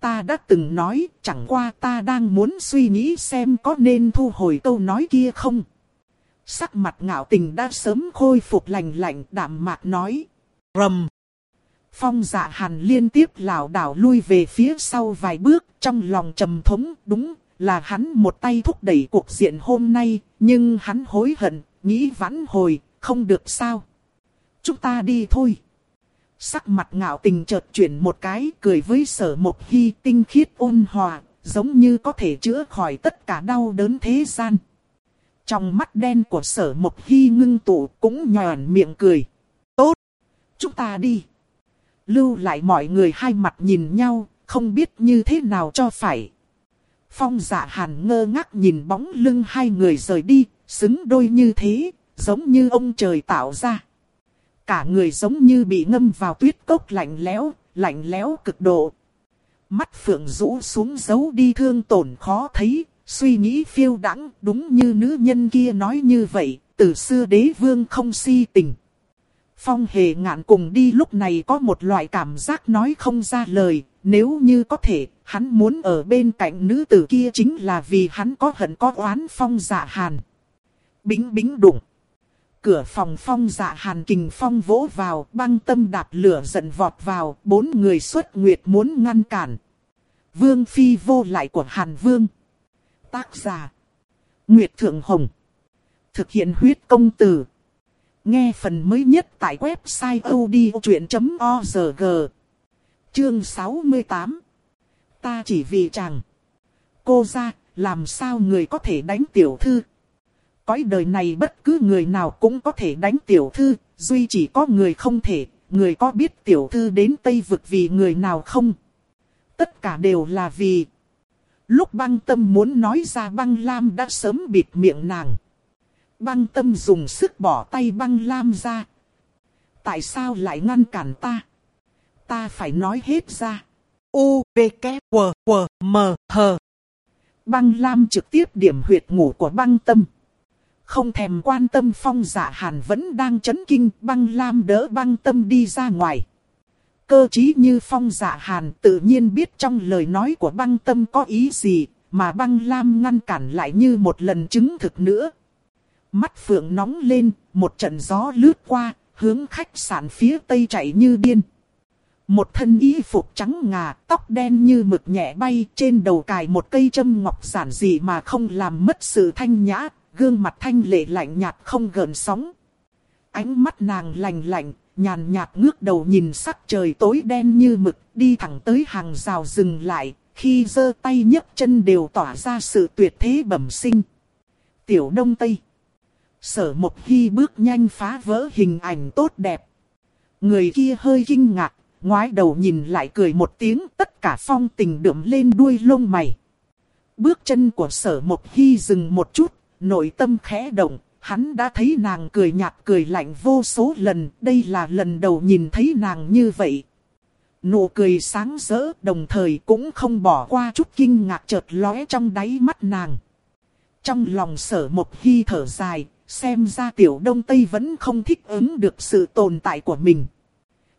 Ta đã từng nói, chẳng qua ta đang muốn suy nghĩ xem có nên thu hồi câu nói kia không. Sắc mặt ngạo tình đã sớm khôi phục lành lạnh đạm mạc nói. Rầm. Phong dạ hàn liên tiếp lảo đảo lui về phía sau vài bước trong lòng trầm thống, đúng là hắn một tay thúc đẩy cuộc diện hôm nay, nhưng hắn hối hận, nghĩ vãn hồi, không được sao. Chúng ta đi thôi. Sắc mặt ngạo tình chợt chuyển một cái, cười với sở một hy tinh khiết ôn hòa, giống như có thể chữa khỏi tất cả đau đớn thế gian. Trong mắt đen của sở một hy ngưng tụ cũng nhòn miệng cười. Tốt! Chúng ta đi! Lưu lại mọi người hai mặt nhìn nhau, không biết như thế nào cho phải. Phong dạ hàn ngơ ngác nhìn bóng lưng hai người rời đi, xứng đôi như thế, giống như ông trời tạo ra. Cả người giống như bị ngâm vào tuyết cốc lạnh lẽo, lạnh lẽo cực độ. Mắt phượng rũ xuống giấu đi thương tổn khó thấy, suy nghĩ phiêu đãng đúng như nữ nhân kia nói như vậy, từ xưa đế vương không si tình. Phong hề ngạn cùng đi lúc này có một loại cảm giác nói không ra lời, nếu như có thể, hắn muốn ở bên cạnh nữ tử kia chính là vì hắn có hận có oán phong dạ hàn. Bính bính đụng. Cửa phòng phong dạ hàn kình phong vỗ vào, băng tâm đạp lửa giận vọt vào, bốn người xuất nguyệt muốn ngăn cản. Vương phi vô lại của hàn vương. Tác giả. Nguyệt Thượng Hồng. Thực hiện huyết công từ. Nghe phần mới nhất tại website odchuyện.org. Chương 68. Ta chỉ vì chàng. Cô ra, làm sao người có thể đánh tiểu thư? Cõi đời này bất cứ người nào cũng có thể đánh tiểu thư, duy chỉ có người không thể, người có biết tiểu thư đến Tây vực vì người nào không? Tất cả đều là vì... Lúc băng tâm muốn nói ra băng lam đã sớm bịt miệng nàng. Băng tâm dùng sức bỏ tay băng lam ra. Tại sao lại ngăn cản ta? Ta phải nói hết ra. U, V, K, W, W, M, H. Băng lam trực tiếp điểm huyệt ngủ của băng tâm. Không thèm quan tâm phong dạ hàn vẫn đang chấn kinh băng lam đỡ băng tâm đi ra ngoài. Cơ trí như phong dạ hàn tự nhiên biết trong lời nói của băng tâm có ý gì, mà băng lam ngăn cản lại như một lần chứng thực nữa. Mắt phượng nóng lên, một trận gió lướt qua, hướng khách sạn phía tây chạy như điên. Một thân y phục trắng ngà, tóc đen như mực nhẹ bay, trên đầu cài một cây châm ngọc giản dị mà không làm mất sự thanh nhã, gương mặt thanh lệ lạnh nhạt không gợn sóng. Ánh mắt nàng lành lạnh, nhàn nhạt ngước đầu nhìn sắc trời tối đen như mực, đi thẳng tới hàng rào dừng lại, khi giơ tay nhấc chân đều tỏa ra sự tuyệt thế bẩm sinh. Tiểu Đông Tây Sở một Hy bước nhanh phá vỡ hình ảnh tốt đẹp. Người kia hơi kinh ngạc, ngoái đầu nhìn lại cười một tiếng tất cả phong tình đượm lên đuôi lông mày. Bước chân của sở một Hy dừng một chút, nội tâm khẽ động, hắn đã thấy nàng cười nhạt cười lạnh vô số lần, đây là lần đầu nhìn thấy nàng như vậy. Nụ cười sáng rỡ đồng thời cũng không bỏ qua chút kinh ngạc chợt lóe trong đáy mắt nàng. Trong lòng sở một hy thở dài, xem ra tiểu đông tây vẫn không thích ứng được sự tồn tại của mình.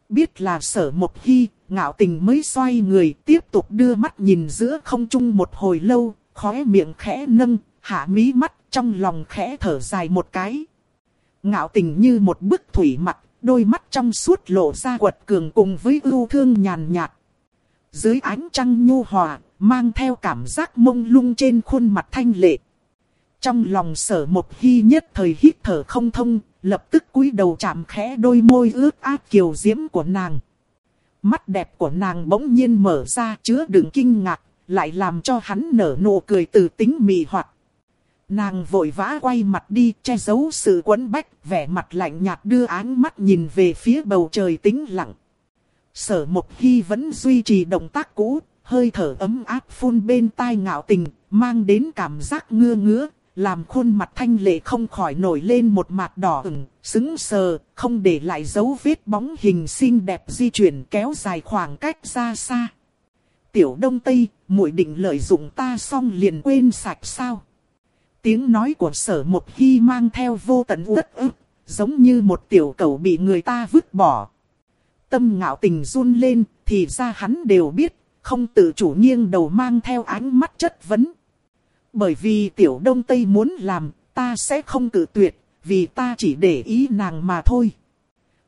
Biết là sở một hy, ngạo tình mới xoay người tiếp tục đưa mắt nhìn giữa không trung một hồi lâu, khóe miệng khẽ nâng, hạ mí mắt trong lòng khẽ thở dài một cái. Ngạo tình như một bức thủy mặt, đôi mắt trong suốt lộ ra quật cường cùng với ưu thương nhàn nhạt. Dưới ánh trăng nhu hòa, mang theo cảm giác mông lung trên khuôn mặt thanh lệ. Trong lòng sở một hy nhất thời hít thở không thông, lập tức cúi đầu chạm khẽ đôi môi ướt át kiều diễm của nàng. Mắt đẹp của nàng bỗng nhiên mở ra chứa đựng kinh ngạc, lại làm cho hắn nở nụ cười từ tính mị hoạt. Nàng vội vã quay mặt đi che giấu sự quấn bách, vẻ mặt lạnh nhạt đưa áng mắt nhìn về phía bầu trời tĩnh lặng. Sở Mộc Hy vẫn duy trì động tác cũ, hơi thở ấm áp phun bên tai ngạo tình, mang đến cảm giác ngưa ngứa, làm khuôn mặt thanh lệ không khỏi nổi lên một mặt đỏ ửng, sững sờ, không để lại dấu vết bóng hình xinh đẹp di chuyển kéo dài khoảng cách ra xa. Tiểu Đông Tây, muội định lợi dụng ta xong liền quên sạch sao? Tiếng nói của sở một hy mang theo vô tận uất ức, giống như một tiểu cầu bị người ta vứt bỏ. Tâm ngạo tình run lên, thì ra hắn đều biết, không tự chủ nghiêng đầu mang theo ánh mắt chất vấn. Bởi vì tiểu đông tây muốn làm, ta sẽ không cử tuyệt, vì ta chỉ để ý nàng mà thôi.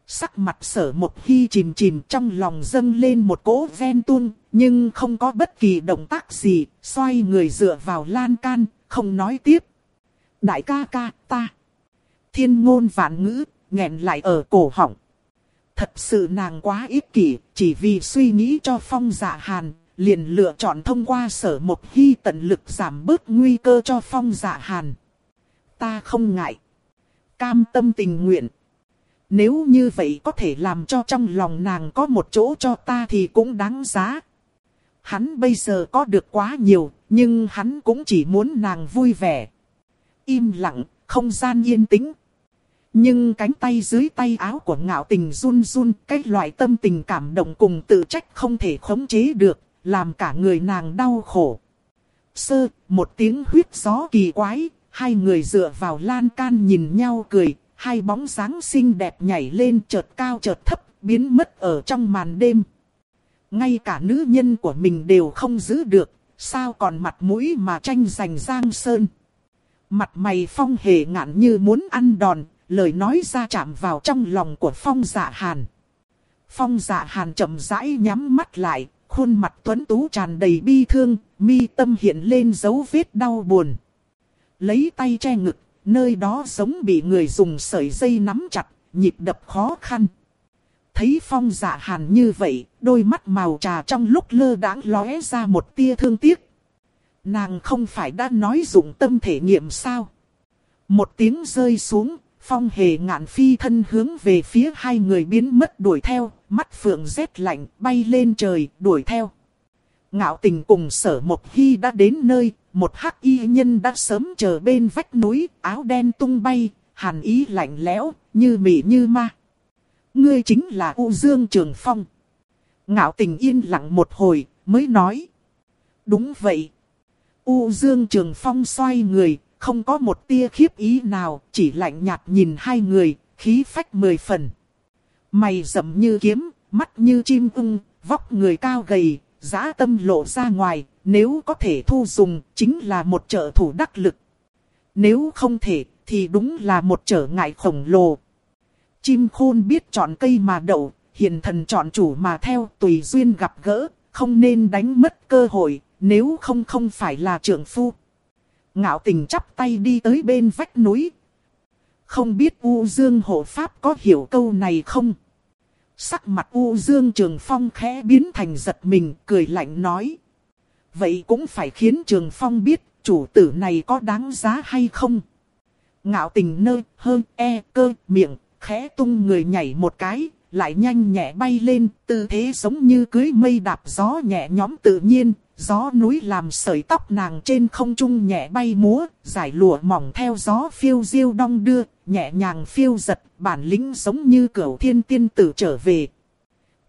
Sắc mặt sở một khi chìm chìm trong lòng dâng lên một cỗ ven tuôn, nhưng không có bất kỳ động tác gì, xoay người dựa vào lan can, không nói tiếp. Đại ca ca, ta. Thiên ngôn vạn ngữ, nghẹn lại ở cổ họng. Thật sự nàng quá ích kỷ, chỉ vì suy nghĩ cho phong dạ hàn, liền lựa chọn thông qua sở một hy tận lực giảm bớt nguy cơ cho phong dạ hàn. Ta không ngại. Cam tâm tình nguyện. Nếu như vậy có thể làm cho trong lòng nàng có một chỗ cho ta thì cũng đáng giá. hắn bây giờ có được quá nhiều, nhưng hắn cũng chỉ muốn nàng vui vẻ. Im lặng, không gian yên tĩnh. Nhưng cánh tay dưới tay áo của ngạo tình run run, cái loại tâm tình cảm động cùng tự trách không thể khống chế được, làm cả người nàng đau khổ. Sơ, một tiếng huyết gió kỳ quái, hai người dựa vào lan can nhìn nhau cười, hai bóng dáng xinh đẹp nhảy lên chợt cao chợt thấp, biến mất ở trong màn đêm. Ngay cả nữ nhân của mình đều không giữ được, sao còn mặt mũi mà tranh giành giang sơn. Mặt mày phong hề ngạn như muốn ăn đòn, lời nói ra chạm vào trong lòng của phong dạ hàn. Phong dạ hàn chậm rãi nhắm mắt lại, khuôn mặt tuấn tú tràn đầy bi thương, mi tâm hiện lên dấu vết đau buồn. Lấy tay che ngực, nơi đó giống bị người dùng sợi dây nắm chặt, nhịp đập khó khăn. Thấy phong dạ hàn như vậy, đôi mắt màu trà trong lúc lơ đãng lóe ra một tia thương tiếc. Nàng không phải đã nói dụng tâm thể nghiệm sao? Một tiếng rơi xuống, phong hề ngạn phi thân hướng về phía hai người biến mất đuổi theo, mắt phượng rét lạnh bay lên trời đuổi theo. Ngạo tình cùng sở một hy đã đến nơi, một hắc y nhân đã sớm chờ bên vách núi, áo đen tung bay, hàn ý lạnh lẽo, như mị như ma. Ngươi chính là U Dương Trường Phong. Ngạo tình yên lặng một hồi, mới nói. Đúng vậy. U Dương Trường Phong xoay người, không có một tia khiếp ý nào, chỉ lạnh nhạt nhìn hai người, khí phách mười phần. Mày rậm như kiếm, mắt như chim ưng, vóc người cao gầy, giá tâm lộ ra ngoài, nếu có thể thu dùng, chính là một trợ thủ đắc lực. Nếu không thể, thì đúng là một trở ngại khổng lồ. Chim khôn biết chọn cây mà đậu, hiền thần chọn chủ mà theo, tùy duyên gặp gỡ, không nên đánh mất cơ hội, nếu không không phải là trưởng phu. Ngạo tình chắp tay đi tới bên vách núi. Không biết U Dương hộ pháp có hiểu câu này không? Sắc mặt U Dương Trường Phong khẽ biến thành giật mình, cười lạnh nói. Vậy cũng phải khiến Trường Phong biết, chủ tử này có đáng giá hay không? Ngạo tình nơ, hơn, e, cơ, miệng, khẽ tung người nhảy một cái, lại nhanh nhẹ bay lên, tư thế giống như cưới mây đạp gió nhẹ nhõm tự nhiên, gió núi làm sợi tóc nàng trên không trung nhẹ bay múa, giải lụa mỏng theo gió phiêu diêu đong đưa, nhẹ nhàng phiêu giật, bản lĩnh giống như cửu thiên tiên tử trở về.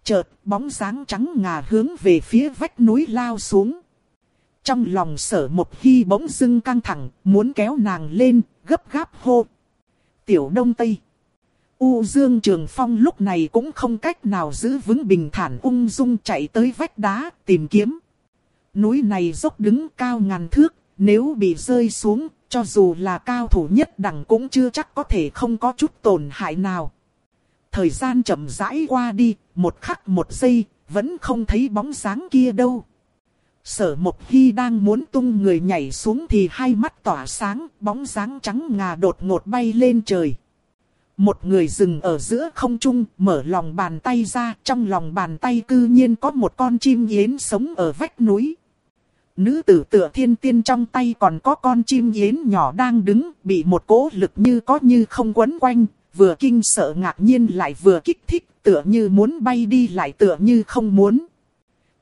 Chợt, bóng dáng trắng ngà hướng về phía vách núi lao xuống. Trong lòng sở một hy bỗng dưng căng thẳng, muốn kéo nàng lên, gấp gáp hô. Tiểu Đông Tây. U Dương Trường Phong lúc này cũng không cách nào giữ vững bình thản ung dung chạy tới vách đá tìm kiếm. Núi này dốc đứng cao ngàn thước, nếu bị rơi xuống, cho dù là cao thủ nhất đẳng cũng chưa chắc có thể không có chút tổn hại nào. Thời gian chậm rãi qua đi, một khắc một giây, vẫn không thấy bóng dáng kia đâu. Sở Mộc Hy đang muốn tung người nhảy xuống thì hai mắt tỏa sáng, bóng dáng trắng ngà đột ngột bay lên trời. Một người dừng ở giữa không trung, mở lòng bàn tay ra, trong lòng bàn tay cư nhiên có một con chim yến sống ở vách núi. Nữ tử tựa thiên tiên trong tay còn có con chim yến nhỏ đang đứng, bị một cỗ lực như có như không quấn quanh, vừa kinh sợ ngạc nhiên lại vừa kích thích, tựa như muốn bay đi lại tựa như không muốn.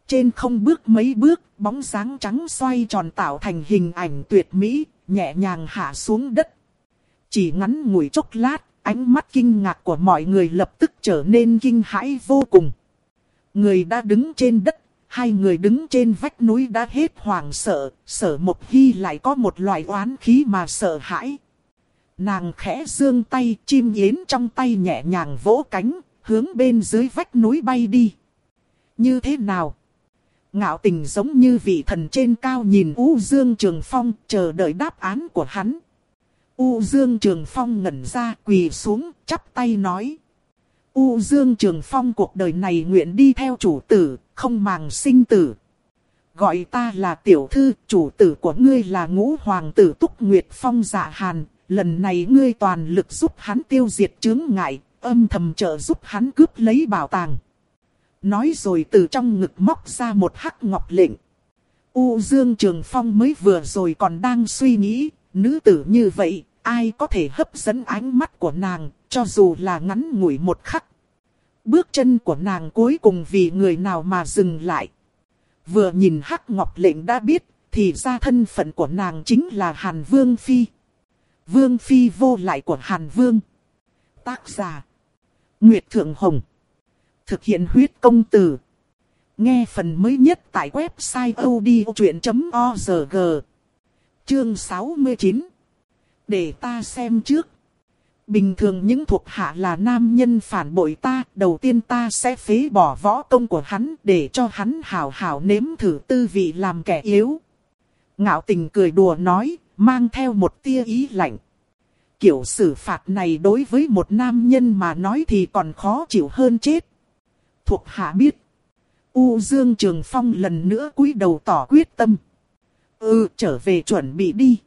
Trên không bước mấy bước, bóng dáng trắng xoay tròn tạo thành hình ảnh tuyệt mỹ, nhẹ nhàng hạ xuống đất. Chỉ ngắn ngủi chốc lát, ánh mắt kinh ngạc của mọi người lập tức trở nên kinh hãi vô cùng. Người đã đứng trên đất, hai người đứng trên vách núi đã hết hoảng sợ, sở một hy lại có một loại oán khí mà sợ hãi. Nàng khẽ dương tay, chim yến trong tay nhẹ nhàng vỗ cánh, hướng bên dưới vách núi bay đi. Như thế nào? Ngạo tình giống như vị thần trên cao nhìn U Dương Trường Phong chờ đợi đáp án của hắn. U Dương Trường Phong ngẩn ra quỳ xuống chắp tay nói. U Dương Trường Phong cuộc đời này nguyện đi theo chủ tử, không màng sinh tử. Gọi ta là tiểu thư, chủ tử của ngươi là ngũ hoàng tử Túc Nguyệt Phong dạ hàn. Lần này ngươi toàn lực giúp hắn tiêu diệt chướng ngại, âm thầm trợ giúp hắn cướp lấy bảo tàng. Nói rồi từ trong ngực móc ra một hắc ngọc lệnh. U Dương Trường Phong mới vừa rồi còn đang suy nghĩ, nữ tử như vậy, ai có thể hấp dẫn ánh mắt của nàng, cho dù là ngắn ngủi một khắc. Bước chân của nàng cuối cùng vì người nào mà dừng lại. Vừa nhìn Hắc Ngọc lệnh đã biết, thì ra thân phận của nàng chính là Hàn Vương Phi. Vương Phi vô lại của Hàn Vương. Tác giả. Nguyệt Thượng Hồng. Thực hiện huyết công từ. Nghe phần mới nhất tại website odchuyện.org. Chương 69. Để ta xem trước. Bình thường những thuộc hạ là nam nhân phản bội ta, đầu tiên ta sẽ phế bỏ võ công của hắn để cho hắn hào hào nếm thử tư vị làm kẻ yếu. Ngạo tình cười đùa nói, mang theo một tia ý lạnh. Kiểu xử phạt này đối với một nam nhân mà nói thì còn khó chịu hơn chết. Thuộc hạ biết. U Dương Trường Phong lần nữa cúi đầu tỏ quyết tâm. Ừ, trở về chuẩn bị đi.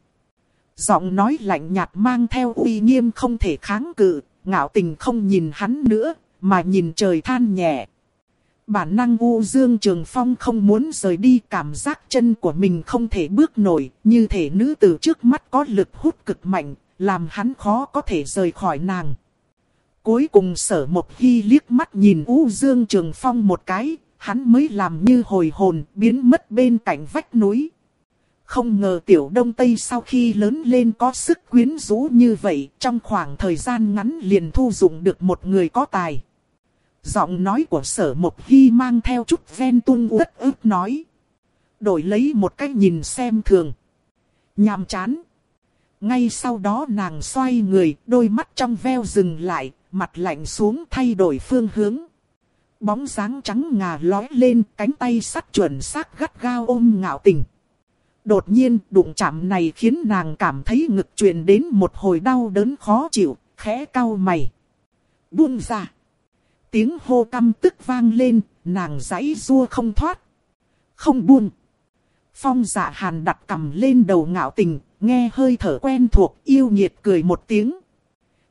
Giọng nói lạnh nhạt mang theo uy nghiêm không thể kháng cự, ngạo tình không nhìn hắn nữa, mà nhìn trời than nhẹ. Bản năng U Dương Trường Phong không muốn rời đi cảm giác chân của mình không thể bước nổi, như thể nữ tử trước mắt có lực hút cực mạnh, làm hắn khó có thể rời khỏi nàng. Cuối cùng sở một khi liếc mắt nhìn U Dương Trường Phong một cái, hắn mới làm như hồi hồn biến mất bên cạnh vách núi. Không ngờ tiểu đông tây sau khi lớn lên có sức quyến rũ như vậy, trong khoảng thời gian ngắn liền thu dụng được một người có tài. Giọng nói của sở mộc hy mang theo chút ven tung uất ức nói. Đổi lấy một cách nhìn xem thường. Nhàm chán. Ngay sau đó nàng xoay người, đôi mắt trong veo dừng lại, mặt lạnh xuống thay đổi phương hướng. Bóng dáng trắng ngà lói lên, cánh tay sắt chuẩn xác gắt gao ôm ngạo tình. Đột nhiên, đụng chạm này khiến nàng cảm thấy ngực truyền đến một hồi đau đớn khó chịu, khẽ cau mày. Buông ra. Tiếng hô căm tức vang lên, nàng giãy rua không thoát. Không buông. Phong dạ hàn đặt cầm lên đầu ngạo tình, nghe hơi thở quen thuộc yêu nhiệt cười một tiếng.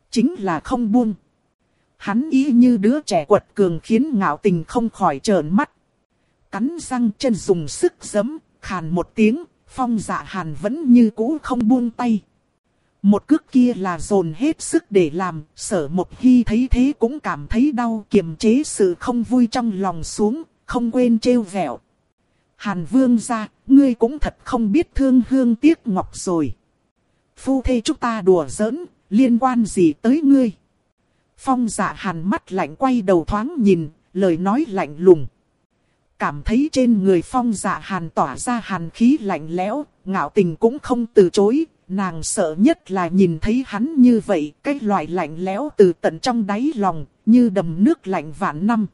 Chính là không buông. Hắn ý như đứa trẻ quật cường khiến ngạo tình không khỏi trợn mắt. Cắn răng chân dùng sức giấm, khàn một tiếng, phong dạ hàn vẫn như cũ không buông tay. Một cước kia là dồn hết sức để làm, sở một khi thấy thế cũng cảm thấy đau kiềm chế sự không vui trong lòng xuống, không quên trêu vẹo. Hàn vương ra, ngươi cũng thật không biết thương hương tiếc ngọc rồi. Phu thê chúng ta đùa giỡn, liên quan gì tới ngươi? Phong dạ hàn mắt lạnh quay đầu thoáng nhìn, lời nói lạnh lùng. Cảm thấy trên người phong dạ hàn tỏa ra hàn khí lạnh lẽo, ngạo tình cũng không từ chối, nàng sợ nhất là nhìn thấy hắn như vậy, cái loại lạnh lẽo từ tận trong đáy lòng, như đầm nước lạnh vạn năm.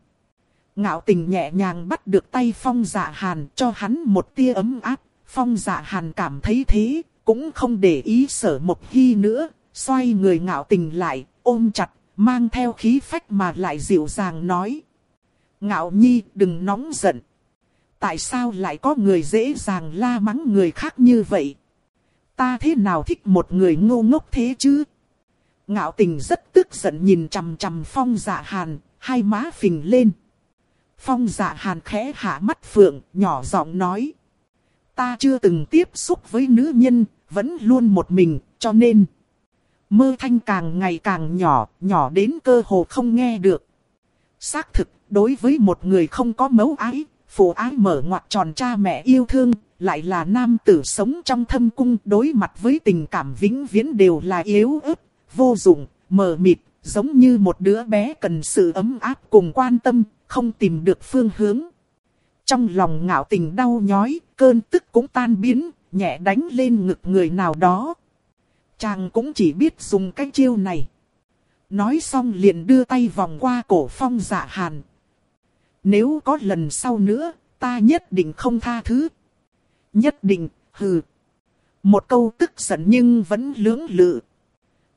Ngạo tình nhẹ nhàng bắt được tay phong dạ hàn cho hắn một tia ấm áp, phong dạ hàn cảm thấy thế, cũng không để ý sở một hy nữa, xoay người ngạo tình lại, ôm chặt, mang theo khí phách mà lại dịu dàng nói. Ngạo nhi đừng nóng giận. Tại sao lại có người dễ dàng la mắng người khác như vậy? Ta thế nào thích một người ngô ngốc thế chứ? Ngạo tình rất tức giận nhìn chằm chằm phong dạ hàn, hai má phình lên. Phong dạ hàn khẽ hạ mắt phượng, nhỏ giọng nói. Ta chưa từng tiếp xúc với nữ nhân, vẫn luôn một mình, cho nên... Mơ thanh càng ngày càng nhỏ, nhỏ đến cơ hồ không nghe được. Xác thực, đối với một người không có mẫu ái, phụ ái mở ngoặt tròn cha mẹ yêu thương, lại là nam tử sống trong thâm cung đối mặt với tình cảm vĩnh viễn đều là yếu ớt, vô dụng, mờ mịt, giống như một đứa bé cần sự ấm áp cùng quan tâm, không tìm được phương hướng. Trong lòng ngạo tình đau nhói, cơn tức cũng tan biến, nhẹ đánh lên ngực người nào đó. Chàng cũng chỉ biết dùng cái chiêu này. Nói xong liền đưa tay vòng qua cổ phong dạ hàn. Nếu có lần sau nữa, ta nhất định không tha thứ. Nhất định, hừ. Một câu tức giận nhưng vẫn lưỡng lự.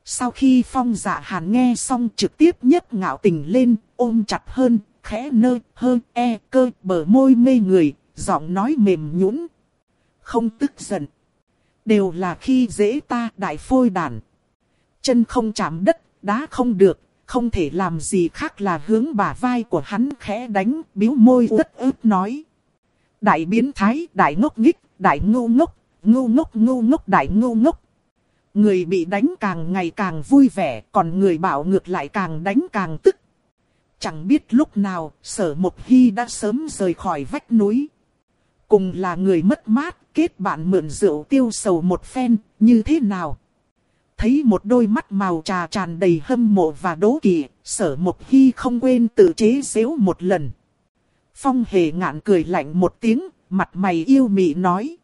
Sau khi phong dạ hàn nghe xong trực tiếp nhất ngạo tình lên, ôm chặt hơn, khẽ nơ, hơn, e, cơ, bờ môi mê người, giọng nói mềm nhũn Không tức giận. Đều là khi dễ ta đại phôi đàn. Chân không chạm đất, đá không được, không thể làm gì khác là hướng bả vai của hắn khẽ đánh, biếu môi rất ướt nói. Đại biến thái, đại ngốc nghích, đại ngu ngốc, ngu ngốc ngu ngốc đại ngu ngốc. Người bị đánh càng ngày càng vui vẻ, còn người bảo ngược lại càng đánh càng tức. Chẳng biết lúc nào, sở một hy đã sớm rời khỏi vách núi. Cùng là người mất mát, kết bạn mượn rượu tiêu sầu một phen, như thế nào? Thấy một đôi mắt màu trà tràn đầy hâm mộ và đố kỵ, sở một hy không quên tự chế xếu một lần. Phong hề ngạn cười lạnh một tiếng, mặt mày yêu mị nói.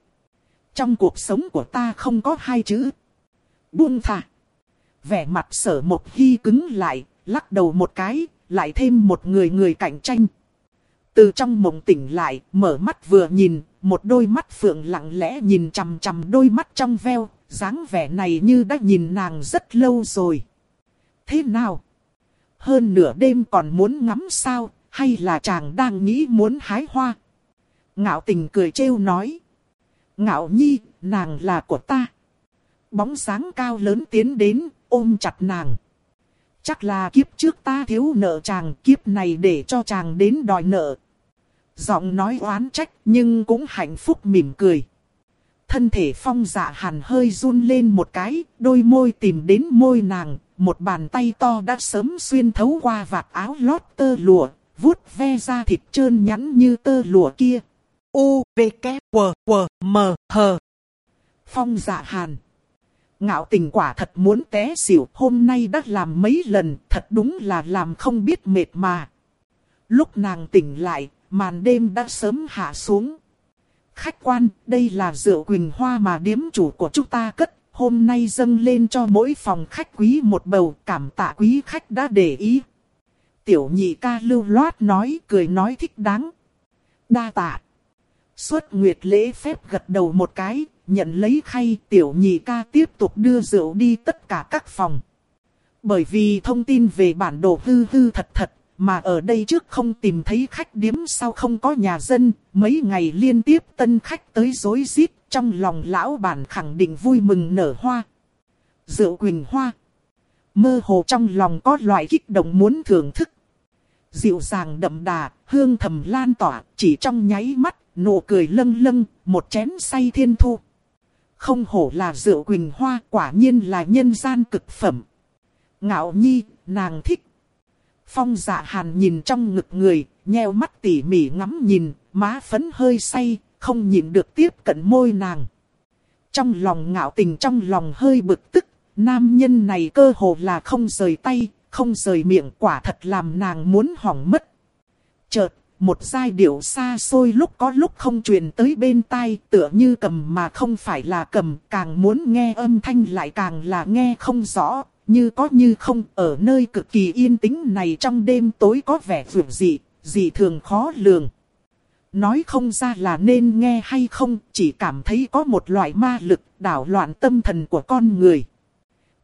Trong cuộc sống của ta không có hai chữ. Buông thả. Vẻ mặt sở một hy cứng lại, lắc đầu một cái, lại thêm một người người cạnh tranh. Từ trong mộng tỉnh lại, mở mắt vừa nhìn, một đôi mắt phượng lặng lẽ nhìn chằm chằm đôi mắt trong veo, dáng vẻ này như đã nhìn nàng rất lâu rồi. Thế nào? Hơn nửa đêm còn muốn ngắm sao, hay là chàng đang nghĩ muốn hái hoa? Ngạo tình cười trêu nói. Ngạo nhi, nàng là của ta. Bóng sáng cao lớn tiến đến, ôm chặt nàng. Chắc là kiếp trước ta thiếu nợ chàng, kiếp này để cho chàng đến đòi nợ. Giọng nói oán trách nhưng cũng hạnh phúc mỉm cười. Thân thể phong dạ hàn hơi run lên một cái, đôi môi tìm đến môi nàng, một bàn tay to đã sớm xuyên thấu qua vạt áo lót tơ lụa, vuốt ve ra thịt trơn nhẵn như tơ lụa kia. U, V, K, W, W, M, H. Phong dạ hàn. Ngạo tình quả thật muốn té xỉu, hôm nay đã làm mấy lần, thật đúng là làm không biết mệt mà. Lúc nàng tỉnh lại, màn đêm đã sớm hạ xuống. Khách quan, đây là rượu quỳnh hoa mà điếm chủ của chúng ta cất, hôm nay dâng lên cho mỗi phòng khách quý một bầu, cảm tạ quý khách đã để ý. Tiểu nhị ca lưu loát nói, cười nói thích đáng. Đa tạ. Suốt nguyệt lễ phép gật đầu một cái, nhận lấy khay tiểu nhị ca tiếp tục đưa rượu đi tất cả các phòng. Bởi vì thông tin về bản đồ hư hư thật thật, mà ở đây trước không tìm thấy khách điếm sau không có nhà dân, mấy ngày liên tiếp tân khách tới dối rít trong lòng lão bản khẳng định vui mừng nở hoa. Rượu quỳnh hoa. Mơ hồ trong lòng có loại kích động muốn thưởng thức. Dịu dàng đậm đà, hương thầm lan tỏa, chỉ trong nháy mắt, nụ cười lâng lâng, một chén say thiên thu. Không hổ là rượu quỳnh hoa, quả nhiên là nhân gian cực phẩm. Ngạo nhi, nàng thích. Phong dạ hàn nhìn trong ngực người, nheo mắt tỉ mỉ ngắm nhìn, má phấn hơi say, không nhìn được tiếp cận môi nàng. Trong lòng ngạo tình trong lòng hơi bực tức, nam nhân này cơ hồ là không rời tay, không rời miệng quả thật làm nàng muốn hỏng mất. Chợt, một giai điệu xa xôi lúc có lúc không truyền tới bên tai tựa như cầm mà không phải là cầm, càng muốn nghe âm thanh lại càng là nghe không rõ, như có như không ở nơi cực kỳ yên tĩnh này trong đêm tối có vẻ vượt dị, dị thường khó lường. Nói không ra là nên nghe hay không, chỉ cảm thấy có một loại ma lực đảo loạn tâm thần của con người.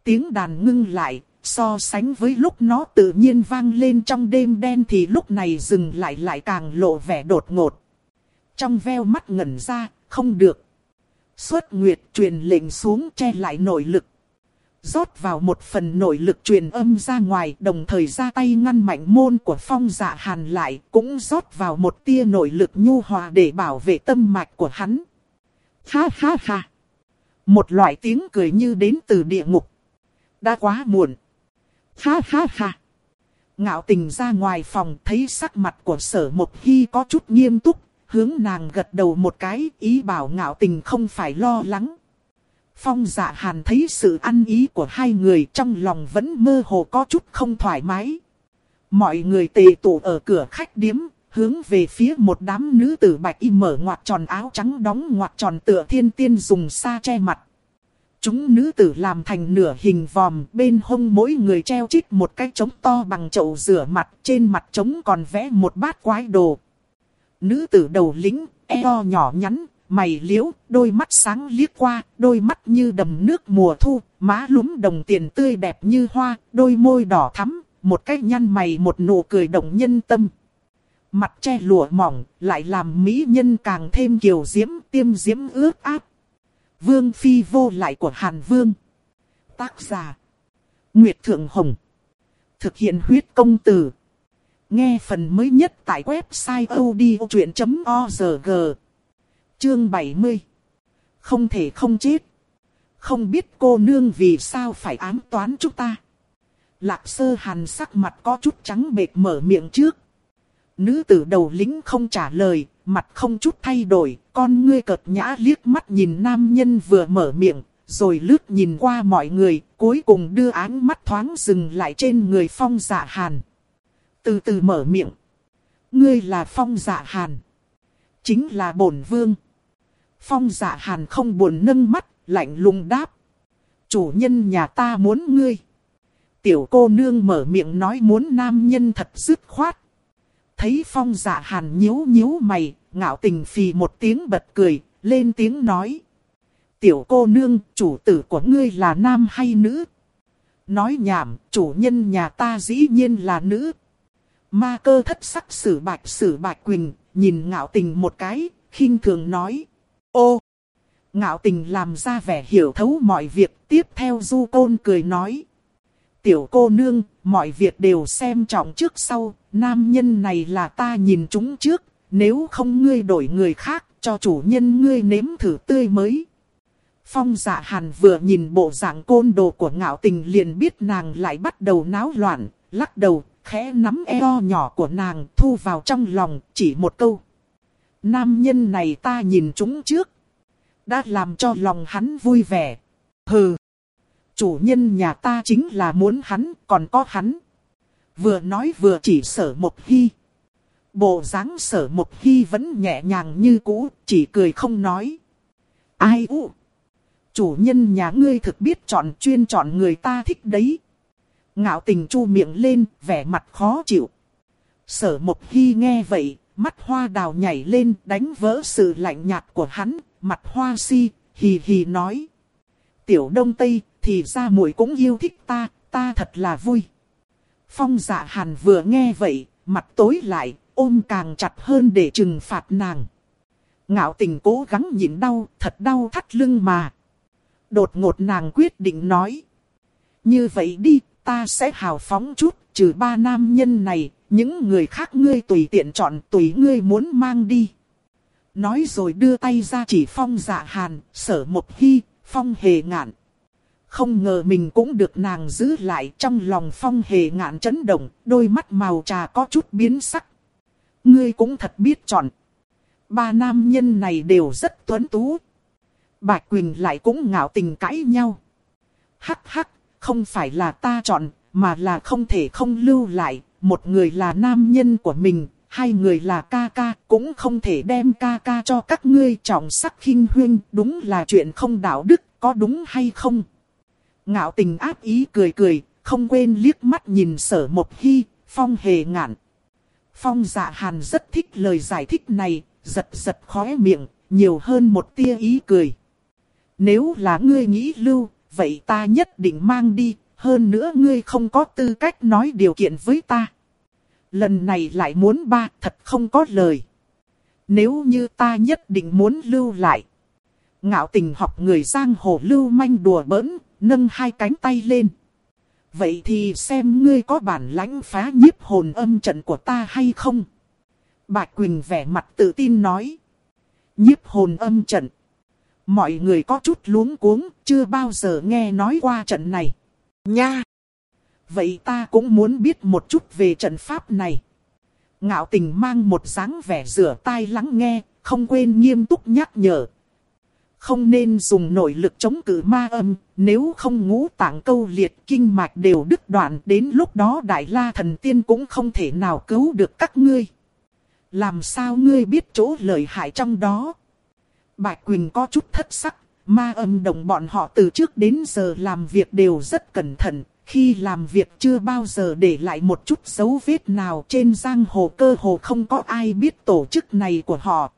Tiếng đàn ngưng lại, so sánh với lúc nó tự nhiên vang lên trong đêm đen thì lúc này dừng lại lại càng lộ vẻ đột ngột. Trong veo mắt ngẩn ra, không được. Xuất Nguyệt truyền lệnh xuống che lại nội lực rót vào một phần nội lực truyền âm ra ngoài, đồng thời ra tay ngăn mạnh môn của phong dạ hàn lại, cũng rót vào một tia nội lực nhu hòa để bảo vệ tâm mạch của hắn. Ha ha ha! Một loại tiếng cười như đến từ địa ngục. Đã quá muộn. Ha ha ha! Ngạo tình ra ngoài phòng thấy sắc mặt của sở một hy có chút nghiêm túc, hướng nàng gật đầu một cái, ý bảo ngạo tình không phải lo lắng. Phong dạ hàn thấy sự ăn ý của hai người trong lòng vẫn mơ hồ có chút không thoải mái. Mọi người tề tụ ở cửa khách điếm, hướng về phía một đám nữ tử bạch y mở ngoặt tròn áo trắng đóng ngoặt tròn tựa thiên tiên dùng sa che mặt. Chúng nữ tử làm thành nửa hình vòm, bên hông mỗi người treo trích một cái trống to bằng chậu rửa mặt, trên mặt trống còn vẽ một bát quái đồ. Nữ tử đầu lính, eo nhỏ nhắn, mày liễu, đôi mắt sáng liếc qua, đôi mắt như đầm nước mùa thu, má lúm đồng tiền tươi đẹp như hoa, đôi môi đỏ thắm, một cái nhăn mày một nụ cười động nhân tâm. Mặt che lụa mỏng, lại làm mỹ nhân càng thêm kiều diễm, tiêm diễm ướt áp. Vương phi vô lại của Hàn Vương. Tác giả. Nguyệt Thượng Hồng. Thực hiện huyết công từ. Nghe phần mới nhất tại website odchuyện.org. Chương 70 Không thể không chết. Không biết cô nương vì sao phải ám toán chúng ta. Lạc sơ hàn sắc mặt có chút trắng bệt mở miệng trước. Nữ tử đầu lính không trả lời, mặt không chút thay đổi, con ngươi cợt nhã liếc mắt nhìn nam nhân vừa mở miệng, rồi lướt nhìn qua mọi người, cuối cùng đưa áng mắt thoáng dừng lại trên người phong dạ hàn. Từ từ mở miệng. Ngươi là phong dạ hàn. Chính là bổn vương. Phong dạ hàn không buồn nâng mắt, lạnh lùng đáp. Chủ nhân nhà ta muốn ngươi. Tiểu cô nương mở miệng nói muốn nam nhân thật dứt khoát. Thấy phong dạ hàn nhíu nhíu mày, ngạo tình phì một tiếng bật cười, lên tiếng nói. Tiểu cô nương, chủ tử của ngươi là nam hay nữ? Nói nhảm, chủ nhân nhà ta dĩ nhiên là nữ. Ma cơ thất sắc sử bạch sử bạch quỳnh, nhìn ngạo tình một cái, khinh thường nói. Ô! Ngạo tình làm ra vẻ hiểu thấu mọi việc, tiếp theo du côn cười nói. Tiểu cô nương, mọi việc đều xem trọng trước sau, nam nhân này là ta nhìn chúng trước, nếu không ngươi đổi người khác, cho chủ nhân ngươi nếm thử tươi mới. Phong dạ hàn vừa nhìn bộ dạng côn đồ của ngạo tình liền biết nàng lại bắt đầu náo loạn, lắc đầu, khẽ nắm eo nhỏ của nàng thu vào trong lòng, chỉ một câu. Nam nhân này ta nhìn chúng trước. Đã làm cho lòng hắn vui vẻ. Hừ. Chủ nhân nhà ta chính là muốn hắn, còn có hắn. Vừa nói vừa chỉ sở một hy. Bộ dáng sở một hy vẫn nhẹ nhàng như cũ, chỉ cười không nói. Ai u? Chủ nhân nhà ngươi thực biết chọn chuyên chọn người ta thích đấy. Ngạo tình chu miệng lên, vẻ mặt khó chịu. Sở một hy nghe vậy, mắt hoa đào nhảy lên đánh vỡ sự lạnh nhạt của hắn, mặt hoa si, hì hì nói. Tiểu đông tây, thì ra muội cũng yêu thích ta, ta thật là vui. Phong dạ hàn vừa nghe vậy, mặt tối lại, ôm càng chặt hơn để trừng phạt nàng. Ngạo tình cố gắng nhịn đau, thật đau thắt lưng mà. Đột ngột nàng quyết định nói. Như vậy đi, ta sẽ hào phóng chút, trừ ba nam nhân này, những người khác ngươi tùy tiện chọn tùy ngươi muốn mang đi. Nói rồi đưa tay ra chỉ phong dạ hàn, sở một hy, phong hề ngạn. Không ngờ mình cũng được nàng giữ lại trong lòng phong hề ngạn chấn động, đôi mắt màu trà có chút biến sắc. Ngươi cũng thật biết chọn. Ba nam nhân này đều rất tuấn tú. Bạch Quỳnh lại cũng ngạo tình cãi nhau. Hắc hắc, không phải là ta chọn, mà là không thể không lưu lại. Một người là nam nhân của mình, hai người là ca ca, cũng không thể đem ca ca cho các ngươi trọng sắc khinh huyên, đúng là chuyện không đạo đức, có đúng hay không? Ngạo tình áp ý cười cười, không quên liếc mắt nhìn sở một hy, phong hề ngạn. Phong dạ hàn rất thích lời giải thích này, giật giật khóe miệng, nhiều hơn một tia ý cười. Nếu là ngươi nghĩ lưu, vậy ta nhất định mang đi, hơn nữa ngươi không có tư cách nói điều kiện với ta. Lần này lại muốn ba, thật không có lời. Nếu như ta nhất định muốn lưu lại. Ngạo tình học người giang hồ lưu manh đùa bỡn, nâng hai cánh tay lên. Vậy thì xem ngươi có bản lãnh phá nhiếp hồn âm trận của ta hay không? Bạch Quỳnh vẻ mặt tự tin nói. Nhiếp hồn âm trận. Mọi người có chút luống cuống, chưa bao giờ nghe nói qua trận này. Nha! Vậy ta cũng muốn biết một chút về trận pháp này. Ngạo tình mang một dáng vẻ rửa tai lắng nghe, không quên nghiêm túc nhắc nhở. Không nên dùng nội lực chống cự ma âm, nếu không ngũ tạng câu liệt kinh mạch đều đứt đoạn đến lúc đó đại la thần tiên cũng không thể nào cứu được các ngươi. Làm sao ngươi biết chỗ lợi hại trong đó? Bạch Quỳnh có chút thất sắc, ma âm đồng bọn họ từ trước đến giờ làm việc đều rất cẩn thận, khi làm việc chưa bao giờ để lại một chút dấu vết nào trên giang hồ cơ hồ không có ai biết tổ chức này của họ.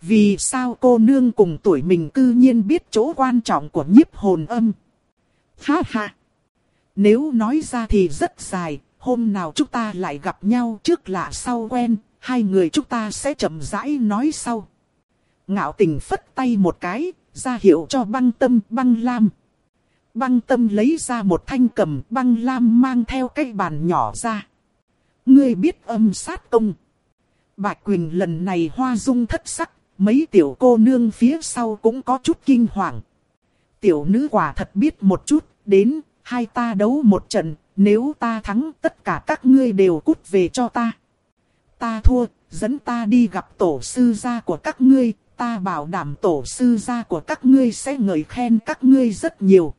Vì sao cô nương cùng tuổi mình cư nhiên biết chỗ quan trọng của nhiếp hồn âm? Ha ha! Nếu nói ra thì rất dài, hôm nào chúng ta lại gặp nhau trước lạ sau quen, hai người chúng ta sẽ chậm rãi nói sau. Ngạo tình phất tay một cái, ra hiệu cho băng tâm băng lam. Băng tâm lấy ra một thanh cầm băng lam mang theo cái bàn nhỏ ra. Ngươi biết âm sát công. Bạch Quỳnh lần này hoa dung thất sắc, mấy tiểu cô nương phía sau cũng có chút kinh hoàng. Tiểu nữ quả thật biết một chút, đến, hai ta đấu một trận, nếu ta thắng tất cả các ngươi đều cút về cho ta. Ta thua, dẫn ta đi gặp tổ sư gia của các ngươi, ta bảo đảm tổ sư gia của các ngươi sẽ ngợi khen các ngươi rất nhiều.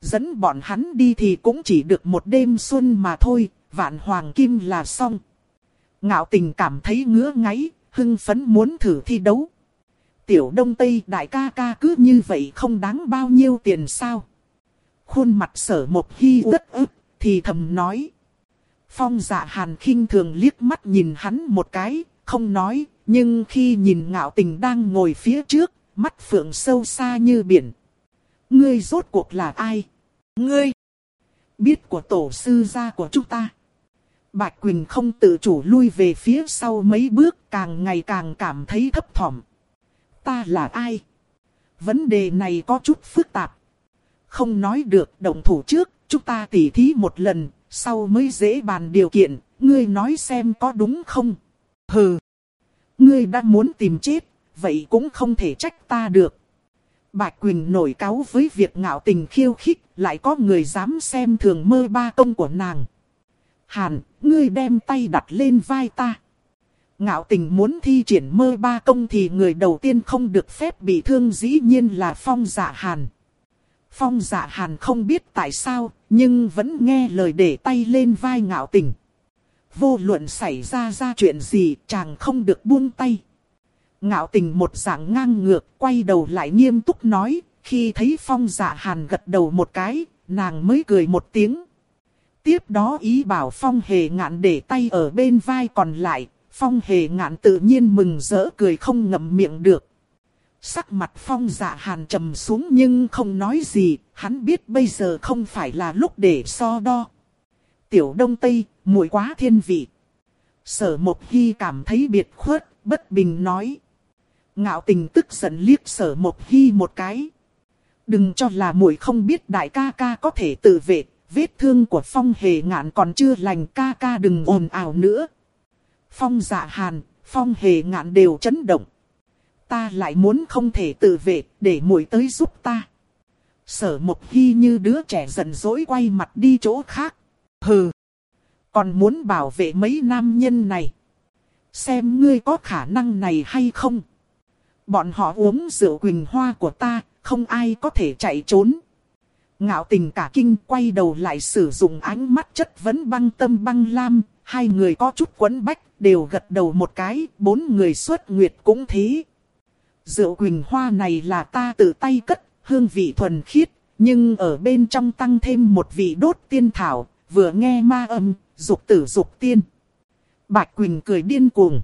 Dẫn bọn hắn đi thì cũng chỉ được một đêm xuân mà thôi, vạn hoàng kim là xong. Ngạo tình cảm thấy ngứa ngáy, hưng phấn muốn thử thi đấu. Tiểu Đông Tây đại ca ca cứ như vậy không đáng bao nhiêu tiền sao. Khuôn mặt sở một hy rất ức, thì thầm nói. Phong dạ hàn khinh thường liếc mắt nhìn hắn một cái, không nói, nhưng khi nhìn ngạo tình đang ngồi phía trước, mắt phượng sâu xa như biển. Ngươi rốt cuộc là ai? Ngươi! Biết của tổ sư gia của chúng ta. Bạch Quỳnh không tự chủ lui về phía sau mấy bước càng ngày càng cảm thấy thấp thỏm. Ta là ai? Vấn đề này có chút phức tạp. Không nói được động thủ trước, chúng ta tỉ thí một lần, sau mới dễ bàn điều kiện, ngươi nói xem có đúng không? Hừ! Ngươi đã muốn tìm chết, vậy cũng không thể trách ta được. Bạch Quỳnh nổi cáo với việc ngạo tình khiêu khích, lại có người dám xem thường mơ ba công của nàng. Hàn, ngươi đem tay đặt lên vai ta. Ngạo tình muốn thi triển mơ ba công thì người đầu tiên không được phép bị thương dĩ nhiên là phong dạ hàn. Phong dạ hàn không biết tại sao, nhưng vẫn nghe lời để tay lên vai ngạo tình. Vô luận xảy ra ra chuyện gì, chàng không được buông tay. Ngạo tình một dạng ngang ngược, quay đầu lại nghiêm túc nói, khi thấy phong dạ hàn gật đầu một cái, nàng mới cười một tiếng. Tiếp đó ý bảo phong hề ngạn để tay ở bên vai còn lại, phong hề ngạn tự nhiên mừng rỡ cười không ngậm miệng được. Sắc mặt phong dạ hàn trầm xuống nhưng không nói gì, hắn biết bây giờ không phải là lúc để so đo. Tiểu đông tây, muội quá thiên vị. Sở một hy cảm thấy biệt khuất, bất bình nói. Ngạo tình tức giận liếc sở một hy một cái. Đừng cho là muội không biết đại ca ca có thể tự vệ, vết thương của phong hề ngạn còn chưa lành ca ca đừng ồn ào nữa. Phong dạ hàn, phong hề ngạn đều chấn động. Ta lại muốn không thể tự vệ, để muội tới giúp ta. Sở một hy như đứa trẻ giận dỗi quay mặt đi chỗ khác. Hừ, còn muốn bảo vệ mấy nam nhân này. Xem ngươi có khả năng này hay không. Bọn họ uống rượu quỳnh hoa của ta, không ai có thể chạy trốn. Ngạo tình cả kinh quay đầu lại sử dụng ánh mắt chất vấn băng tâm băng lam, hai người có chút quấn bách, đều gật đầu một cái, bốn người xuất nguyệt cũng thế. Rượu quỳnh hoa này là ta tự tay cất, hương vị thuần khiết, nhưng ở bên trong tăng thêm một vị đốt tiên thảo, vừa nghe ma âm, dục tử dục tiên. Bạch Quỳnh cười điên cuồng.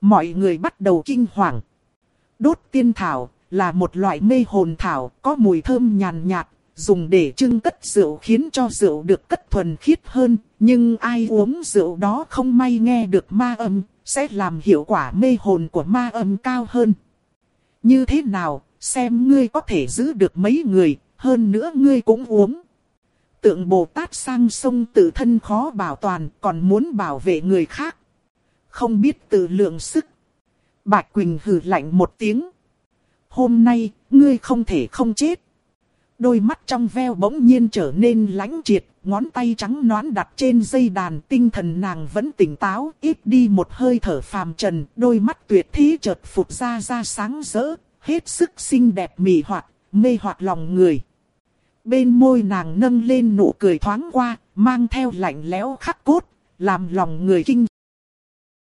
Mọi người bắt đầu kinh hoàng. Đốt tiên thảo là một loại mê hồn thảo có mùi thơm nhàn nhạt, dùng để trưng cất rượu khiến cho rượu được cất thuần khiết hơn. Nhưng ai uống rượu đó không may nghe được ma âm, sẽ làm hiệu quả mê hồn của ma âm cao hơn. Như thế nào, xem ngươi có thể giữ được mấy người, hơn nữa ngươi cũng uống. Tượng Bồ Tát sang sông tự thân khó bảo toàn, còn muốn bảo vệ người khác. Không biết tự lượng sức. Bạch Quỳnh hừ lạnh một tiếng. Hôm nay, ngươi không thể không chết. Đôi mắt trong veo bỗng nhiên trở nên lãnh triệt, ngón tay trắng nõn đặt trên dây đàn tinh thần nàng vẫn tỉnh táo, ít đi một hơi thở phàm trần, đôi mắt tuyệt thế chợt phụt ra ra sáng rỡ, hết sức xinh đẹp mị hoạt, mê hoạt lòng người. Bên môi nàng nâng lên nụ cười thoáng qua, mang theo lạnh lẽo khắc cốt, làm lòng người kinh